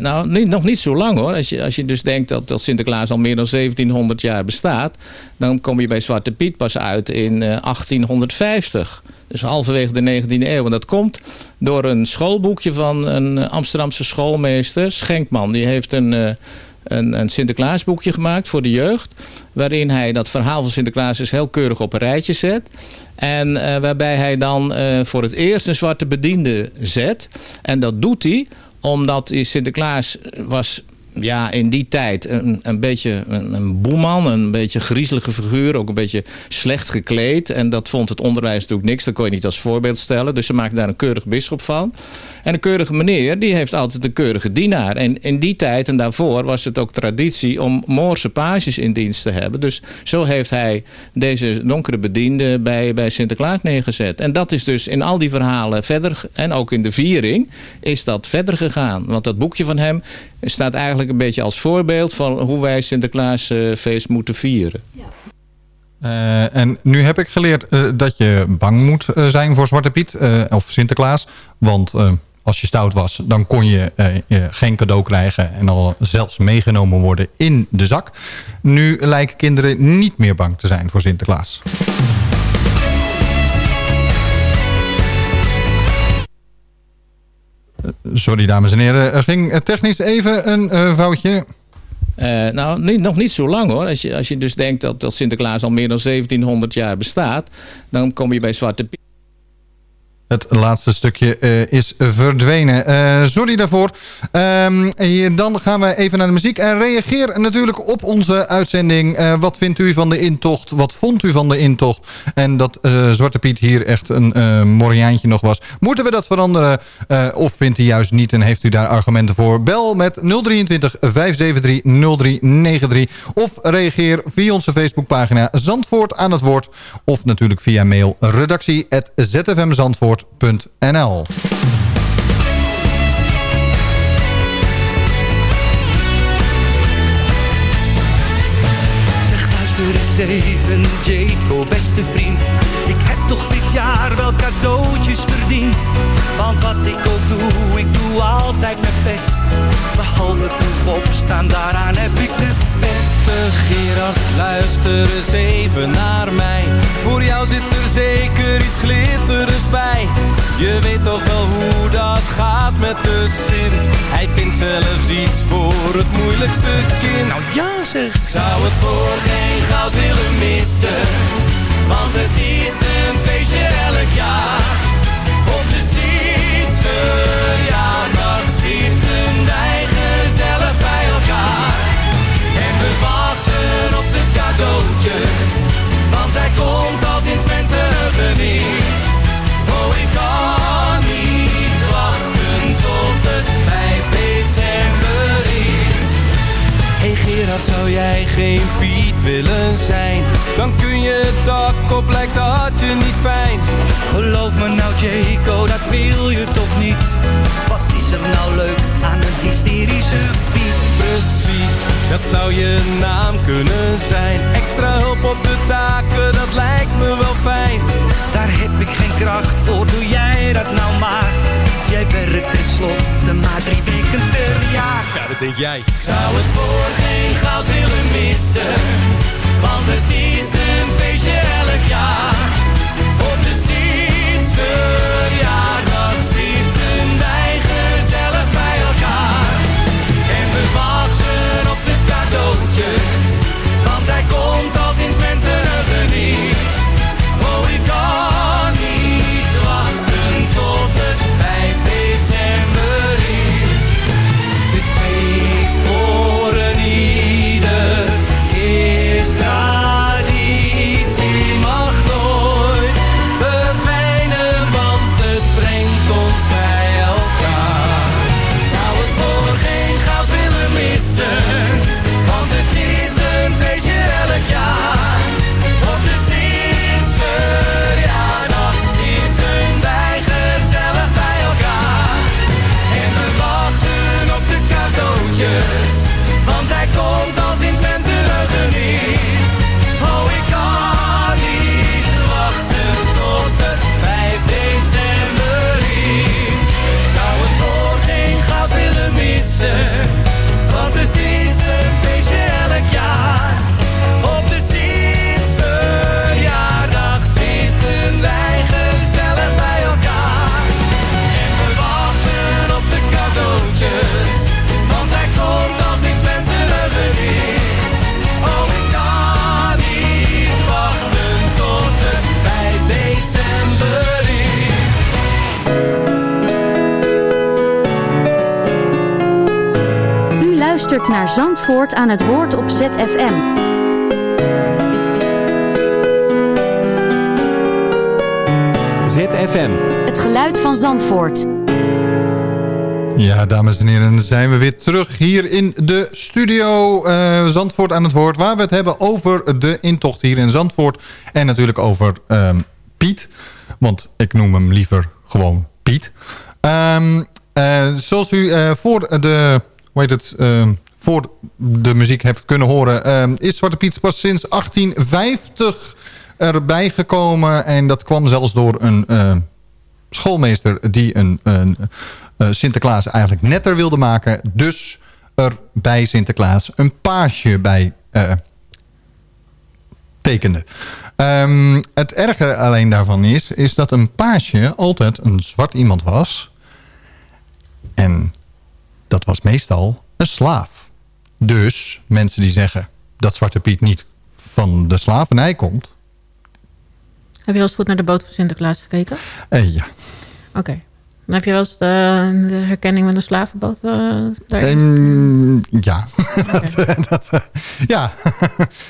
Nou, niet, nog niet zo lang hoor. Als je, als je dus denkt dat, dat Sinterklaas al meer dan 1700 jaar bestaat... dan kom je bij Zwarte Piet pas uit in eh, 1850. Dus halverwege de 19e eeuw. En dat komt door een schoolboekje van een eh, Amsterdamse schoolmeester, Schenkman. Die heeft een, eh, een, een Sinterklaasboekje gemaakt voor de jeugd. Waarin hij dat verhaal van Sinterklaas dus heel keurig op een rijtje zet. En eh, waarbij hij dan voor het eerst een zwarte bediende zet. En dat doet hij omdat Sinterklaas was ja, in die tijd een, een beetje een, boeman, een beetje griezelige figuur, ook een beetje slecht gekleed. En dat vond het onderwijs natuurlijk niks, dat kon je niet als voorbeeld stellen. Dus ze maakten daar een keurig bisschop van. En een keurige meneer, die heeft altijd een keurige dienaar. En in die tijd en daarvoor was het ook traditie om Moorse pages in dienst te hebben. Dus zo heeft hij deze donkere bediende bij, bij Sinterklaas neergezet. En dat is dus in al die verhalen verder, en ook in de viering, is dat verder gegaan. Want dat boekje van hem staat eigenlijk een beetje als voorbeeld van hoe wij Sinterklaasfeest moeten vieren. Eh, en nu heb ik geleerd eh, dat je bang moet eh, zijn voor Zwarte Piet eh, of Sinterklaas. Want eh, als je stout was, dan kon je eh, eh, geen cadeau krijgen en al zelfs meegenomen worden in de zak. Nu lijken kinderen niet meer bang te zijn voor Sinterklaas. Sorry dames en heren, er ging eh, technisch even een eh, foutje. Eh, nou, niet, nog niet zo lang hoor. Als je, als je dus denkt dat, dat Sinterklaas al meer dan 1700 jaar bestaat, dan kom je bij Zwarte Piet. Het laatste stukje eh, is verdwenen. Eh, sorry daarvoor. Hier, dan gaan we even naar de muziek. En reageer natuurlijk op onze uitzending. Eh, wat vindt u van de intocht? Wat vond u van de intocht? En dat Zwarte Piet hier echt een uh, moriaantje nog was. Moeten we dat veranderen? Of vindt u juist niet en heeft u daar argumenten voor? Bel met 023 573 0393. Of reageer via onze Facebookpagina Zandvoort aan het woord. Of natuurlijk via mail redactie.zfmzandvoort.nl Zeg luister eens even, Jaco, beste vriend. Ik heb toch dit jaar wel cadeautjes verdiend. Want wat ik ook doe, ik doe altijd mijn best. Behalve vroeg opstaan, daaraan heb ik de beste Gerard. Luister eens even naar mij. Voor jou zit er zeker iets glitterends bij. Je weet toch wel hoe dat gaat met de Sint. Hij vindt zelfs iets voor het moeilijkste kind. Nou ja zeg. Zou het voor geen goud willen missen. Want het is een zou jij geen Piet willen zijn? Dan kun je dak op, lijkt dat je niet fijn. Geloof me nou Jaco, dat wil je toch niet? Wat is er nou leuk aan een hysterische Piet? Precies, dat zou je naam kunnen zijn. Extra hulp op de taken, dat lijkt me wel fijn. Daar heb ik geen kracht voor, doe jij dat nou maar. Jij werkt tenslotte maar drie weken per jaar. Ja, dat denk jij. Zou het voor geen goud willen missen. Want het is een feestje elk jaar. Op de Sins Want hij komt als eens mensen een geniet. Oh, ik kan Zandvoort aan het woord op ZFM. ZFM. Het geluid van Zandvoort. Ja, dames en heren, dan zijn we weer terug hier in de studio eh, Zandvoort aan het woord. Waar we het hebben over de intocht hier in Zandvoort. En natuurlijk over ehm, Piet. Want ik noem hem liever gewoon Piet. Ehm, eh, zoals u eh, voor de... Hoe heet het? Voor de muziek hebt kunnen horen... ehm, is Zwarte Piet pas sinds 1850 erbij gekomen. En dat kwam zelfs door een eh, schoolmeester... die een, een eh, Sinterklaas eigenlijk netter wilde maken. Dus er bij Sinterklaas een paasje bij eh, tekende. Ehm, het erge alleen daarvan is... is dat een paasje altijd een zwart iemand was... En dat was meestal een slaaf. Dus mensen die zeggen dat Zwarte Piet niet van de slavernij komt... Heb je wel eens goed naar de boot van Sinterklaas gekeken? Eh, ja. Oké. Dan heb je wel eens de, de herkenning met een slavenboot eh, daarin? Ja. [laughs] dat, eh, dat, ja.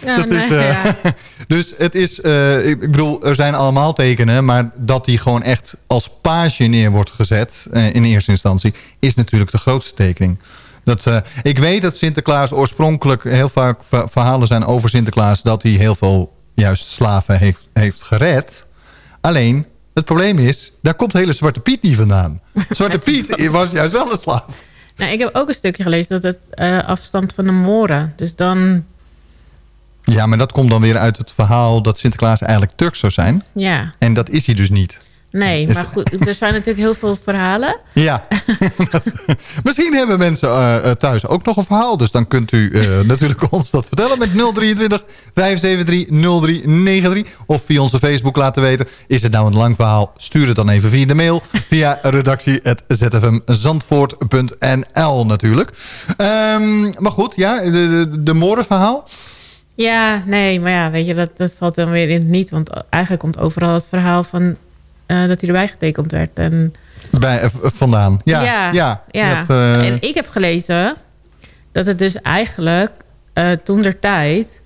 Ja, dat is, nee, ja. [laughs] dus het is, ik bedoel, er zijn allemaal tekenen, maar dat die gewoon echt als page neer wordt gezet in eerste instantie, is natuurlijk de grootste tekening. Dat, eh, ik weet dat Sinterklaas oorspronkelijk heel vaak ver- verhalen zijn over Sinterklaas dat hij heel veel juist slaven heeft, heeft gered. Alleen, het probleem is, daar komt hele Zwarte Piet niet vandaan. [laughs] Zwarte Piet was juist wel een slaaf. Nou, ik heb ook een stukje gelezen dat het eh, afstamt van de Moren. Dus dan, Ja, maar dat komt dan weer uit het verhaal dat Sinterklaas eigenlijk Turks zou zijn. ja. En dat is hij dus niet. Nee, maar goed, er zijn natuurlijk heel veel verhalen. Ja. [laughs] Misschien hebben mensen eh, eh, thuis ook nog een verhaal. Dus dan kunt u eh, [laughs] natuurlijk ons dat vertellen met 023 573 0393. Of via onze Facebook laten weten. Is het nou een lang verhaal? Stuur het dan even via de mail. [laughs] Via redactie.zfmzandvoort.nl natuurlijk. Ehm, maar goed, ja, de, de, de Morenverhaal. Ja, nee, maar ja, weet je, dat, dat valt dan weer in het niet. Want eigenlijk komt overal het verhaal van eh, dat hij erbij getekend werd. En, Bij, eh, vandaan. Ja, ja. ja. ja. Dat, eh, En ik heb gelezen dat het dus eigenlijk toen der tijd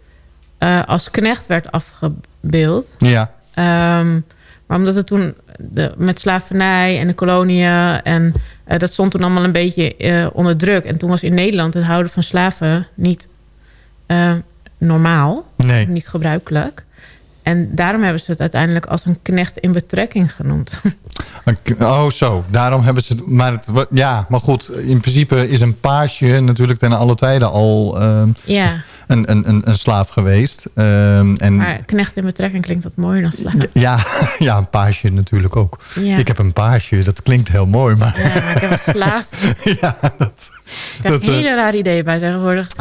als knecht werd afgebeeld. ja. Ehm, maar omdat het toen de, met slavernij en de koloniën... en dat stond toen allemaal een beetje onder druk. En toen was in Nederland het houden van slaven niet normaal. Nee. Niet gebruikelijk. En daarom hebben ze het uiteindelijk als een knecht in betrekking genoemd. Oh, zo. Daarom hebben ze het... Maar het, ja, maar goed. In principe is een paasje natuurlijk ten alle tijden al ehm, ja, een, een, een, een slaaf geweest. Ehm, en maar knecht in betrekking klinkt wat mooier dan slaaf. ja, [laughs] ja, een paasje natuurlijk ook. Ja. Ik heb een paasje, dat klinkt heel mooi. Maar Ja, maar ik heb een slaaf. [laughs] ja, dat... Ik heb dat, eh, hele rare ideeën bij tegenwoordig. [laughs]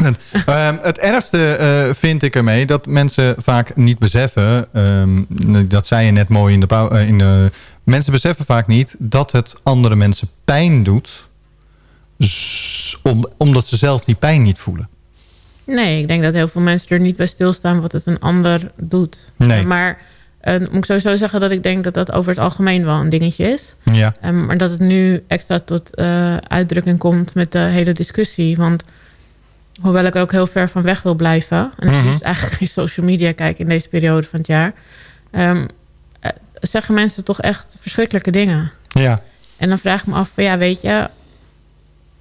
Ehm, het ergste eh, vind ik ermee dat mensen vaak niet beseffen... ehm, dat zei je net mooi in de, eh, in de... Mensen beseffen vaak niet dat het andere mensen pijn doet... om, omdat ze zelf die pijn niet voelen. Nee, ik denk dat heel veel mensen er niet bij stilstaan wat het een ander doet. Nee. Maar eh, moet ik sowieso zeggen dat ik denk dat dat over het algemeen wel een dingetje is. Ja. Ehm, maar dat het nu extra tot eh, uitdrukking komt met de hele discussie. Want hoewel ik er ook heel ver van weg wil blijven... en ik Mhm. eigenlijk geen social media kijken in deze periode van het jaar... ehm, eh, zeggen mensen toch echt verschrikkelijke dingen. Ja. En dan vraag ik me af, van, ja, weet je,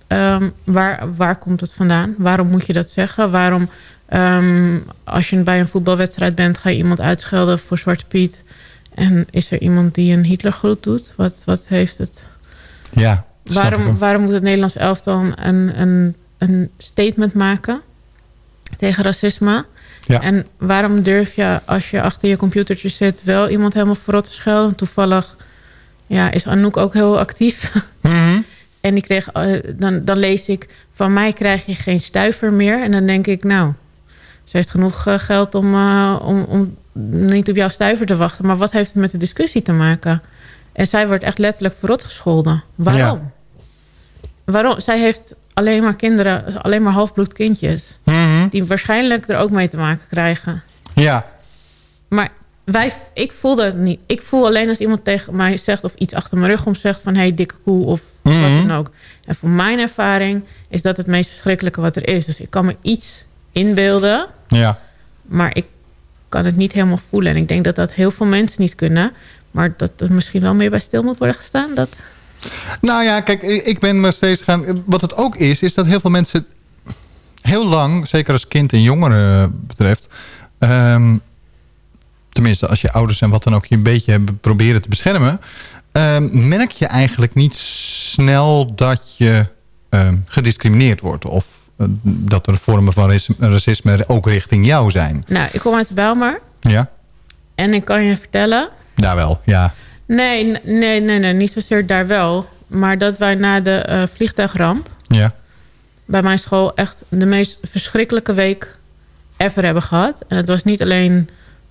ehm, waar, waar komt het vandaan? Waarom moet je dat zeggen? Waarom, ehm, als je bij een voetbalwedstrijd bent, ga je iemand uitschelden voor Zwarte Piet? En is er iemand die een Hitlergroet doet? Wat, wat heeft het? Ja. Waarom, waarom moet het Nederlands elftal een, een, een statement maken tegen racisme? Ja. En waarom durf je, als je achter je computertje zit, wel iemand helemaal verrot te schelden? Toevallig ja, is Anouk ook heel actief. Mhm. En die kreeg, eh, dan, dan lees ik, van mij krijg je geen stuiver meer. En dan denk ik, nou, ze heeft genoeg eh, geld om, eh, om, om niet op jouw stuiver te wachten. Maar wat heeft het met de discussie te maken? En zij wordt echt letterlijk verrot gescholden. Waarom? Waarom? Zij heeft alleen maar kinderen, alleen maar halfbloed kindjes. Mhm. Die waarschijnlijk er ook mee te maken krijgen. Ja. Maar wij, ik voel dat niet. Ik voel alleen als iemand tegen mij zegt... of iets achter mijn rug om zegt van... hey, dikke koe of wat Mhm. dan ook. En voor mijn ervaring is dat het meest verschrikkelijke wat er is. Dus ik kan me iets inbeelden... Ja. maar ik kan het niet helemaal voelen. En ik denk dat dat heel veel mensen niet kunnen. Maar dat er misschien wel meer bij stil moet worden gestaan. Dat... Nou ja, kijk, ik ben me steeds gaan... Wat het ook is, is dat heel veel mensen heel lang... zeker als kind en jongeren betreft... ehm, tenminste, als je ouders en wat dan ook... je een beetje hebben proberen te beschermen... ehm, merk je eigenlijk niet snel dat je ehm, gediscrimineerd wordt... of eh, dat er vormen van raci- racisme ook richting jou zijn. Nou, ik kom uit de Bijlmer. Ja? En ik kan je vertellen... Daar wel, ja. Nee, nee, nee, nee, niet zozeer daar wel. Maar dat wij na de eh, vliegtuigramp... Ja. bij mijn school echt de meest verschrikkelijke week ever hebben gehad. En het was niet alleen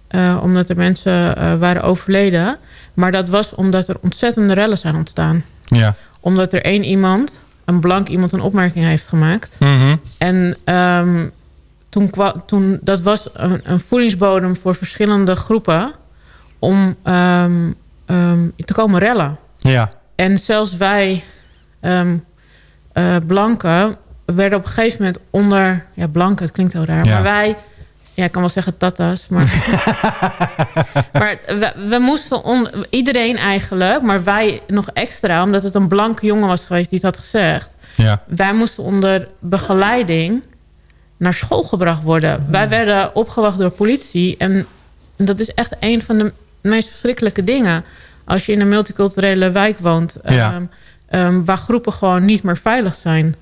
eh, omdat er mensen eh, waren overleden... maar dat was omdat er ontzettende rellen zijn ontstaan. Ja. Omdat er één iemand, een blank iemand, een opmerking heeft gemaakt. Mhm. En ehm, toen, toen, dat was een, een voedingsbodem voor verschillende groepen... om ehm, ehm, te komen rellen. Ja. En zelfs wij, eh, blanken, werden op een gegeven moment onder... Ja, blanken, het klinkt heel raar. Ja. Maar wij, ja, ik kan wel zeggen tata's. Maar, [laughs] maar we, we moesten, on- iedereen eigenlijk, maar wij nog extra... omdat het een blanke jongen was geweest die het had gezegd... Ja. wij moesten onder begeleiding naar school gebracht worden. Wij werden opgewacht door politie. En dat is echt een van de meest verschrikkelijke dingen. Als je in een multiculturele wijk woont... Ja. ehm, ehm, waar groepen gewoon niet meer veilig zijn.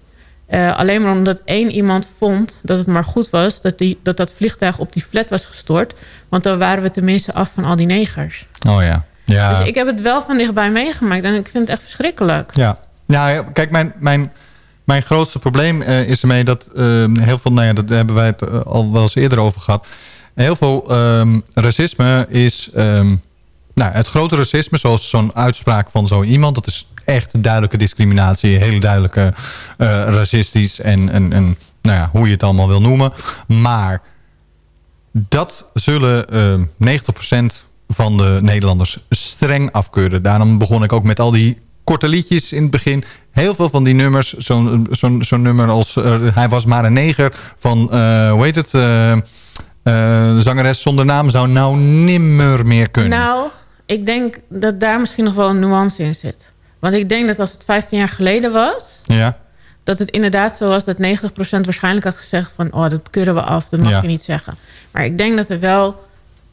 Eh, alleen maar omdat één iemand vond dat het maar goed was... Dat, die, dat dat vliegtuig op die flat was gestort. Want dan waren we tenminste af van al die negers. Oh ja. Ja. Dus ik heb het wel van dichtbij meegemaakt. En ik vind het echt verschrikkelijk. Ja, ja, kijk, mijn, mijn, mijn grootste probleem eh, is ermee dat eh, heel veel, nou ja, daar hebben wij het eh, al wel eens eerder over gehad. Heel veel ehm, racisme is, ehm, nou, het grote racisme, zoals zo'n uitspraak van zo iemand, dat is echt duidelijke discriminatie, hele duidelijke eh, racistisch en, en, en nou ja, hoe je het allemaal wil noemen. Maar dat zullen eh 90% van de Nederlanders streng afkeuren. Daarom begon ik ook met al die korte liedjes in het begin. Heel veel van die nummers, zo'n zo'n zo'n nummer als eh, Hij was maar een neger van, eh, hoe heet het, eh, eh, zangeres zonder naam zou nou nimmer meer kunnen. Nou, ik denk dat daar misschien nog wel een nuance in zit. Want ik denk dat als het 15 jaar geleden was... Ja, dat het inderdaad zo was dat 90% waarschijnlijk had gezegd van... oh, dat keuren we af, dat mag Ja. je niet zeggen. Maar ik denk dat er wel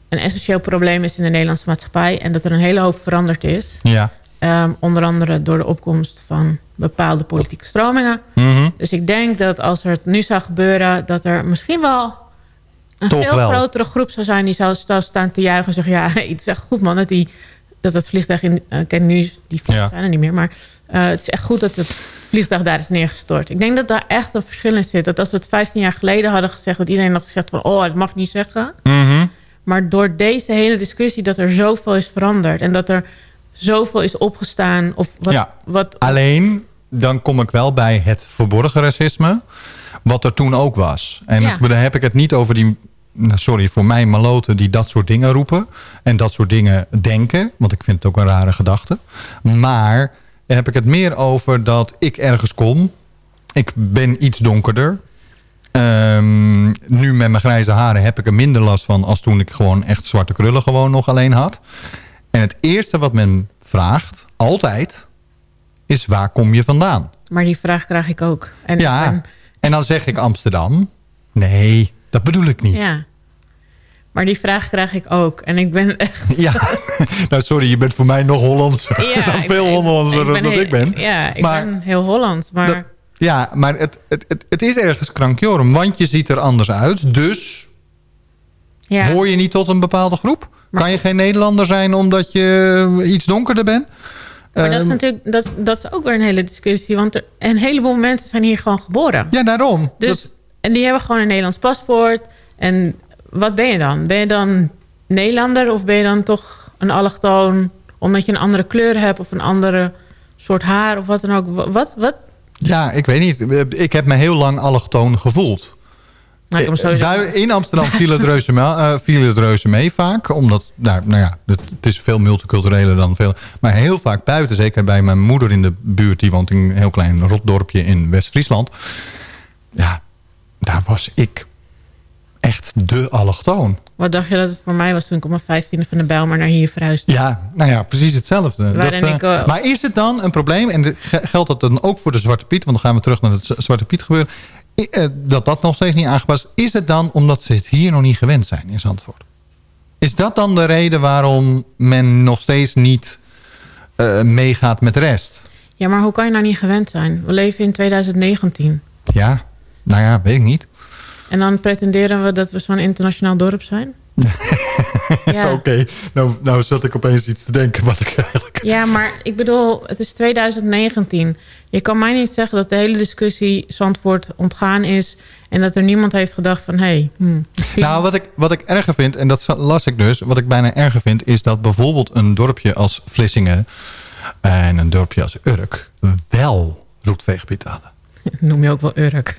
een essentieel probleem is in de Nederlandse maatschappij... en dat er een hele hoop veranderd is. ja. Ehm, onder andere door de opkomst van bepaalde politieke stromingen. Mhm. Dus ik denk dat als er het nu zou gebeuren... dat er misschien wel een Toch veel wel. grotere groep zou zijn... die zou, zou staan te juichen en zeggen... ja, [laughs] het is echt goed man dat, die, dat het vliegtuig... in uh, ken nu, die vliegtuigen zijn er niet meer... maar eh, het is echt goed dat het vliegtuig daar is neergestort. Ik denk dat daar echt een verschil in zit. Dat als we het 15 jaar geleden hadden gezegd... dat iedereen had gezegd van... oh, dat mag niet zeggen... Mhm. Maar door deze hele discussie dat er zoveel is veranderd... en dat er zoveel is opgestaan... of wat, Ja. wat Alleen, dan kom ik wel bij het verborgen racisme. Wat er toen ook was. En Ja. dan heb ik het niet over die, sorry voor mij, maloten die dat soort dingen roepen. En dat soort dingen denken. Want ik vind het ook een rare gedachte. Maar heb ik het meer over dat ik ergens kom. Ik ben iets donkerder. Ehm, nu met mijn grijze haren heb ik er minder last van... als toen ik gewoon echt zwarte krullen gewoon nog alleen had. En het eerste wat men vraagt, altijd, is waar kom je vandaan? Maar die vraag krijg ik ook. En ja, en dan zeg ik Amsterdam. Nee, dat bedoel ik niet. ja. Maar die vraag krijg ik ook. En ik ben echt... [laughs] Ja, nou sorry, je bent voor mij nog Hollandser. Ja, [laughs] veel Hollandser dan dat ik ben. Ja, ik Maar- ben heel Holland. Maar Dat- Ja, maar het, het, het, het is ergens krankjorum. Want je ziet er anders uit. Dus ja. hoor je niet tot een bepaalde groep? Kan je geen Nederlander zijn omdat je iets donkerder bent? Maar dat is Ehm, natuurlijk dat, dat is ook weer een hele discussie. Want er, een heleboel mensen zijn hier gewoon geboren. Ja, daarom. Dus, En die hebben gewoon een Nederlands paspoort. En wat ben je dan? Ben je dan Nederlander of ben je dan toch een allochtoon... omdat je een andere kleur hebt of een andere soort haar of wat dan ook? Wat? wat? Ja, ik weet niet. Ik heb me heel lang allochtoon gevoeld. Nou, hem sowieso- in Amsterdam viel het, reuze mee, eh, viel het reuze mee vaak. Omdat, nou, nou ja, het, het is veel multicultureler dan veel. Maar heel vaak buiten, zeker bij mijn moeder in de buurt. Die woont in een heel klein rotdorpje in West-Friesland. Ja, daar was ik echt de allochtoon. Wat dacht je dat het voor mij was toen ik op mijn vijftiende van de Bijlmer naar hier verhuisde? Ja, nou ja, precies hetzelfde. Waarin eh, ik, eh, maar is het dan een probleem, en de- geldt dat dan ook voor de Zwarte Piet... want dan gaan we terug naar het Zwarte Piet gebeuren... eh, dat dat nog steeds niet aangepast is... is het dan omdat ze het hier nog niet gewend zijn in Zandvoort? Is dat dan de reden waarom men nog steeds niet meegaat met de rest? Ja, maar hoe kan je nou niet gewend zijn? We leven in 2019. Ja, nou ja, weet ik niet. En dan pretenderen we dat we zo'n internationaal dorp zijn? [laughs] Ja. Oké, nou, nou zat ik opeens iets te denken wat ik [laughs] eigenlijk... Ja, maar ik bedoel, het is 2019. Je kan mij niet zeggen dat de hele discussie Zandvoort ontgaan is... en dat er niemand heeft gedacht van... hé, hey, hm, misschien- Nou, wat ik, wat ik erger vind, en dat las ik dus... wat ik bijna erger vind, is dat bijvoorbeeld een dorpje als Vlissingen... en een dorpje als Urk wel roetveeggebied hadden. [laughs] noem je ook wel Urk.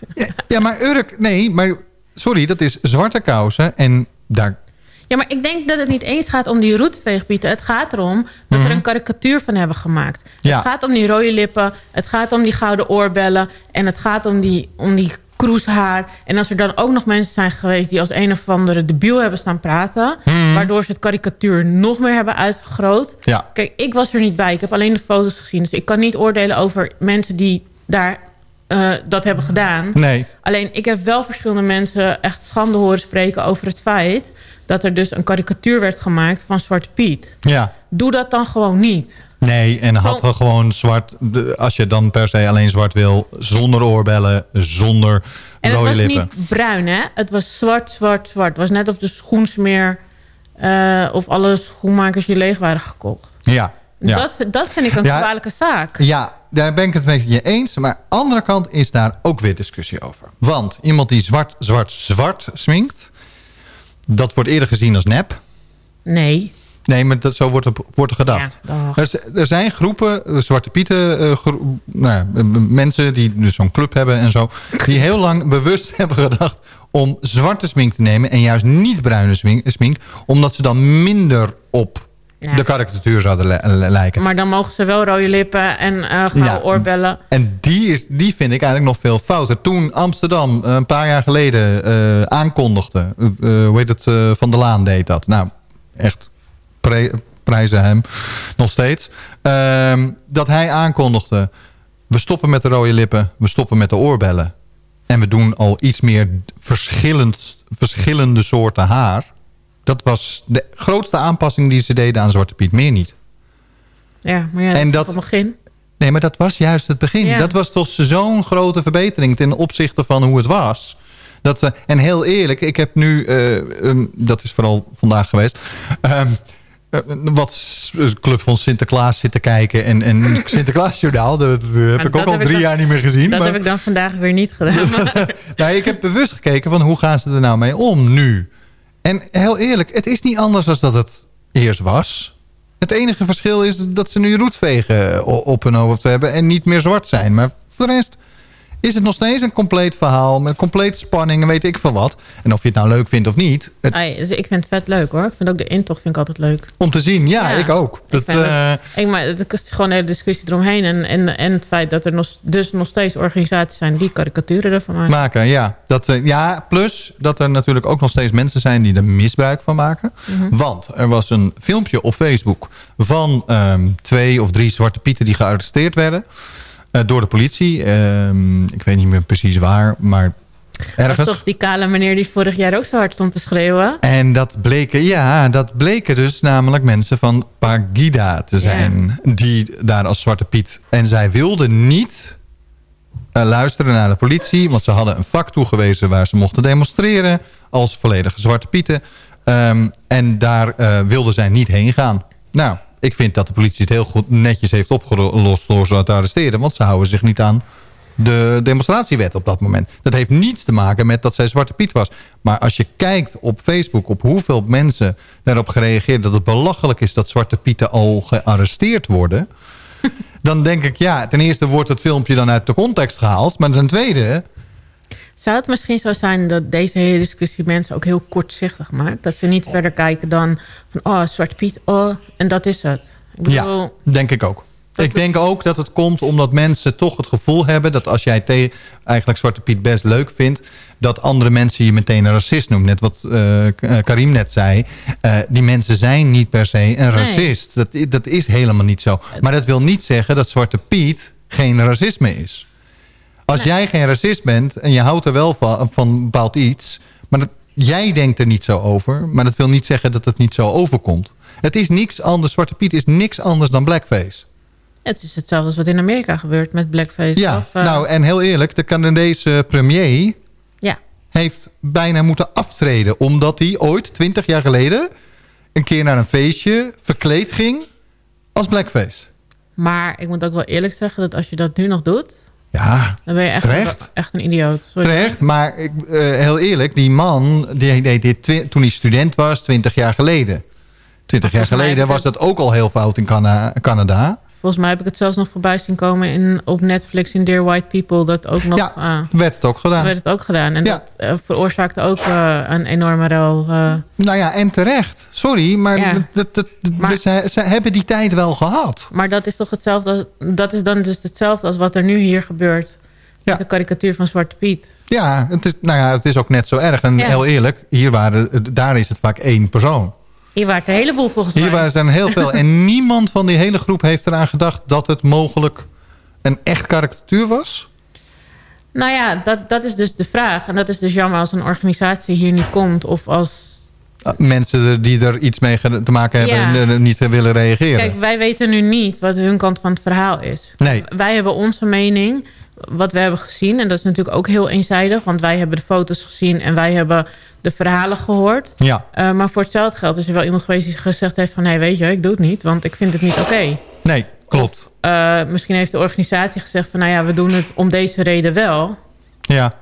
Ja, maar Urk, nee, maar sorry, dat is zwarte kousen en daar... Ja, maar ik denk dat het niet eens gaat om die roetveegbieten. Het gaat erom dat we er een karikatuur van hebben gemaakt. Ja. Het gaat om die rode lippen. Het gaat om die gouden oorbellen. En het gaat om die, om die kroeshaar. En als er dan ook nog mensen zijn geweest... die als een of andere debiel hebben staan praten... Mhm. waardoor ze het karikatuur nog meer hebben uitvergroot. Ja. Kijk, ik was er niet bij. Ik heb alleen de foto's gezien. Dus ik kan niet oordelen over mensen die daar eh, dat hebben gedaan. Nee. Alleen ik heb wel verschillende mensen echt schande horen spreken over het feit... dat er dus een karikatuur werd gemaakt van Zwarte Piet. Ja. Doe dat dan gewoon niet. Nee, en had er gewoon zwart... als je dan per se alleen zwart wil... zonder oorbellen, zonder En het rode was lippen. niet bruin, hè? Het was zwart, zwart, zwart. Het was net of de schoensmeer... eh, of alle schoenmakers je leeg waren gekocht. Ja. Ja. Dat, dat vind ik een Ja. kwalijke zaak. Ja, daar ben ik het met je eens. Maar andere kant is daar ook weer discussie over. Want iemand die zwart, zwart, zwart sminkt... dat wordt eerder gezien als nep. Nee. Nee, maar dat, zo wordt er, wordt er gedacht. er, er zijn groepen, eh, Zwarte Pieten, eh, gro- nou, mensen die dus zo'n club hebben en zo... die heel lang [laughs] bewust hebben gedacht om zwarte smink te nemen... en juist niet bruine smink, smink omdat ze dan minder op Ja. de karikatuur zouden li- li- lijken. Maar dan mogen ze wel rode lippen en eh gouden Ja. oorbellen. En die, is, die vind ik eigenlijk nog veel fouter. Toen Amsterdam eh, een paar jaar geleden eh, aankondigde... hoe heet het, Van der Laan deed dat. Nou, echt prijzen hem nog steeds. Ehm, dat hij aankondigde... we stoppen met de rode lippen, we stoppen met de oorbellen... en we doen al iets meer verschillend, verschillende soorten haar... Dat was de grootste aanpassing die ze deden aan Zwarte Piet. Meer niet. Ja, maar ja, dat En is dat- toch het begin. Nee, maar dat was juist het begin. Ja. Dat was toch zo'n grote verbetering ten opzichte van hoe het was. Dat, en heel eerlijk, ik heb nu, eh, een- dat is vooral vandaag geweest... ehm, eh, wat Club van Sinterklaas zitten kijken. En, en [laughs] Sinterklaasjournaal, dat, dat heb ik ook al drie dan- jaar niet meer gezien. Dat maar- heb ik dan vandaag weer niet gedaan. Maar- [laughs] [laughs] Nee, ik heb bewust gekeken van hoe gaan ze er nou mee om nu. En heel eerlijk, het is niet anders dan dat het eerst was. Het enige verschil is dat ze nu roetvegen op hun hoofd hebben... en niet meer zwart zijn. Maar voor de rest is het nog steeds een compleet verhaal... met compleet spanning en weet ik veel wat. En of je het nou leuk vindt of niet... Het, Ai, dus ik vind het vet leuk hoor. Ik vind ook de intocht vind ik altijd leuk. om te zien, ja, Ja, ik ook. Dat, ik eh, ik, maar het is gewoon een hele discussie eromheen. En, en, en het feit dat er nog, dus nog steeds organisaties zijn die karikaturen ervan maken. maken, ja. Dat, eh, ja. Plus dat er natuurlijk ook nog steeds mensen zijn die er misbruik van maken. Mhm. Want er was een filmpje op Facebook van ehm, twee of drie zwarte pieten die gearresteerd werden. Eh, door de politie. Ehm, ik weet niet meer precies waar, maar ergens. is toch die kale meneer die vorig jaar ook zo hard stond te schreeuwen? En dat bleken, ja, dat bleken dus namelijk mensen van Pagida te zijn. Die daar als Zwarte Piet. En zij wilden niet eh, luisteren naar de politie. Want ze hadden een vak toegewezen waar ze mochten demonstreren. Als volledige Zwarte Pieten. Ehm, en daar eh, wilden zij niet heen gaan. Nou, ik vind dat de politie het heel goed netjes heeft opgelost door ze te arresteren. Want ze houden zich niet aan de demonstratiewet op dat moment. Dat heeft niets te maken met dat zij Zwarte Piet was. Maar als je kijkt op Facebook op hoeveel mensen daarop gereageerd... dat het belachelijk is dat Zwarte Pieten al gearresteerd worden... [laughs] dan denk ik, ja, ten eerste wordt het filmpje dan uit de context gehaald... maar ten tweede... Zou het misschien zo zijn dat deze hele discussie mensen ook heel kortzichtig maakt? Dat ze niet verder kijken dan van, oh, Zwarte Piet, oh, en dat is het. Ik bedoel, Ja, denk ik ook. Ik denk ook dat het komt omdat mensen toch het gevoel hebben... dat als jij eigenlijk Zwarte Piet best leuk vindt... dat andere mensen je meteen een racist noemen. Net wat eh, eh, Karim net zei. Eh, die mensen zijn niet per se een racist. Dat, dat is helemaal niet zo. Maar dat wil niet zeggen dat Zwarte Piet geen racisme is. Als jij geen racist bent en je houdt er wel van, van bepaald iets... maar dat, jij denkt er niet zo over... maar dat wil niet zeggen dat het niet zo overkomt. Het is niks anders. Zwarte Piet is niks anders dan blackface. het is hetzelfde als wat in Amerika gebeurt met blackface. Ja, of, eh, nou en heel eerlijk, de Canadese premier ja. heeft bijna moeten aftreden. Omdat hij ooit, 20 jaar geleden, een keer naar een feestje verkleed ging als blackface. Maar ik moet ook wel eerlijk zeggen dat als je dat nu nog doet... Ja, dan ben je echt, terecht. echt een idioot. Sorry. Terecht, maar ik, eh, heel eerlijk, die man die deed dit toen hij student was, 20 jaar geleden. 20 jaar geleden was dat ook al heel fout in Cana- Canada. Volgens mij heb ik het zelfs nog voorbij zien komen in, op Netflix in Dear White People. Dat ook nog... Ja, ah, werd het ook gedaan. werd het ook gedaan. En dat eh, veroorzaakte ook eh, een enorme rel. eh. Nou ja, en terecht. Sorry, maar, Ja. dat, dat, dat- ze, ze hebben die tijd wel gehad. maar dat is toch hetzelfde... Als, dat is dan dus hetzelfde als wat er nu hier gebeurt. Met de karikatuur van Zwarte Piet. Ja, het is, nou ja, het is ook net zo erg. En heel eerlijk, hier waren, daar is het vaak één persoon. Hier waren een heleboel volgens Hier mij. waren er heel veel. en [laughs] niemand van die hele groep heeft eraan gedacht... dat het mogelijk een echt karikatuur was. Nou ja, dat, dat is dus de vraag. En dat is dus jammer als een organisatie hier niet komt. Of als... Uh, Mensen die er iets mee te maken hebben... Ja. en uh, niet willen reageren. Kijk, wij weten nu niet wat hun kant van het verhaal is. Nee. Wij hebben onze mening, wat we hebben gezien. En dat is natuurlijk ook heel eenzijdig. Want wij hebben de foto's gezien en wij hebben de verhalen gehoord. Ja. Uh, maar voor hetzelfde geld is er wel iemand geweest die gezegd heeft van... hé, hey, weet je, ik doe het niet, want ik vind het niet oké. Nee, klopt. Uh, misschien heeft de organisatie gezegd van... nou ja, we doen het om deze reden wel. Ja.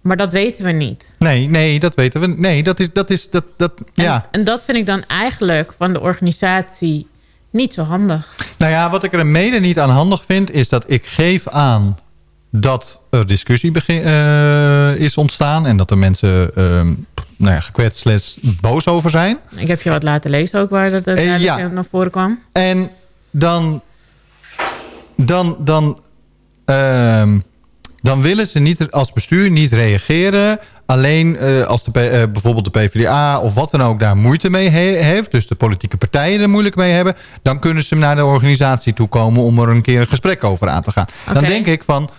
Maar dat weten we niet. Nee, nee, dat weten we. Nee, dat is... Dat is dat, dat, ja. En, en dat vind ik dan eigenlijk van de organisatie niet zo handig. Nou ja, wat ik er mede niet aan handig vind... is dat ik geef aan dat er discussie begin, uh, is ontstaan... en dat er mensen uh, nou ja, gekwetst slechts boos over zijn. Ik heb je wat laten lezen ook waar dat uiteindelijk ja. naar voren kwam. En dan... dan, dan uh, dan willen ze niet als bestuur niet reageren. Alleen uh, als de, uh, bijvoorbeeld de PvdA of wat dan ook daar moeite mee he heeft... dus de politieke partijen er moeilijk mee hebben... dan kunnen ze naar de organisatie toe komen om er een keer een gesprek over aan te gaan. Okay. Dan denk ik van...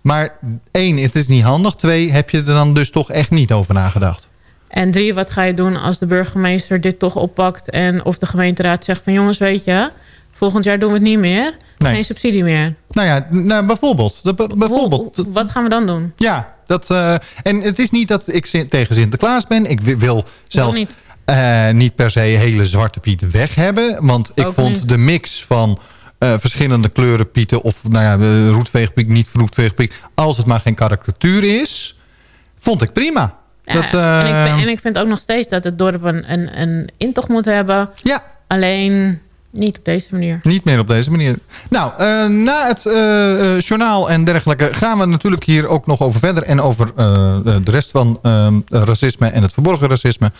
maar één, het is niet handig. Twee, heb je er dan dus toch echt niet over nagedacht? En drie, wat ga je doen als de burgemeester dit toch oppakt... en of de gemeenteraad zegt van jongens, weet je... volgend jaar doen we het niet meer... Nee. Geen subsidie meer. Nou ja, nou, bijvoorbeeld. bijvoorbeeld. Wat gaan we dan doen? Ja, dat, uh, en het is niet dat ik tegen Sinterklaas ben. Ik wil zelfs niet. Uh, niet per se hele zwarte piet weg hebben. Want ik Ook vond niet. de mix van uh, verschillende kleuren pieten... of nou ja, roetveegpiek, niet roetveegpiek... als het maar geen karikatuur is, vond ik prima. Ja, dat, en, ik, en, ik, vind ook nog steeds dat het dorp een, een, een intocht moet hebben. Ja. Alleen niet op deze manier. Niet meer op deze manier. Nou, uh, na het uh, journaal en dergelijke gaan we natuurlijk hier ook nog over verder. En over uh, de rest van racisme en het verborgen racisme.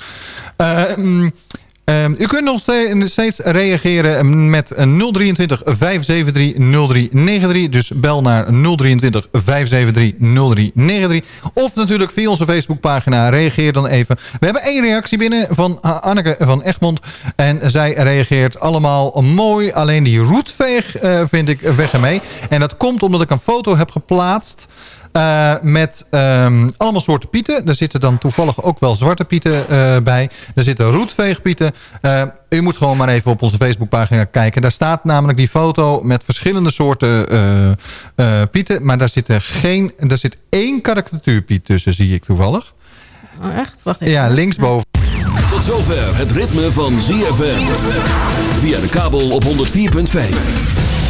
Um, u kunt nog steeds reageren met 023 573 0393. Dus bel naar 023 573 0393. Of natuurlijk via onze Facebookpagina. Reageer dan even. We hebben één reactie binnen van Anneke van Egmond. En zij reageert allemaal mooi. Alleen die roetveeg uh, vind ik weg ermee. En dat komt omdat ik een foto heb geplaatst. Uh, met um, allemaal soorten pieten. Er zitten dan toevallig ook wel zwarte pieten uh, bij. Er zitten roetveegpieten. Uh, u moet gewoon maar even op onze Facebookpagina kijken. Daar staat namelijk die foto met verschillende soorten pieten. Maar daar zit, er geen, daar zit één karikatuurpiet tussen, zie ik toevallig. Oh, echt? Wacht even. Ja, linksboven. Tot zover het ritme van ZFM. Via de kabel op 104.5.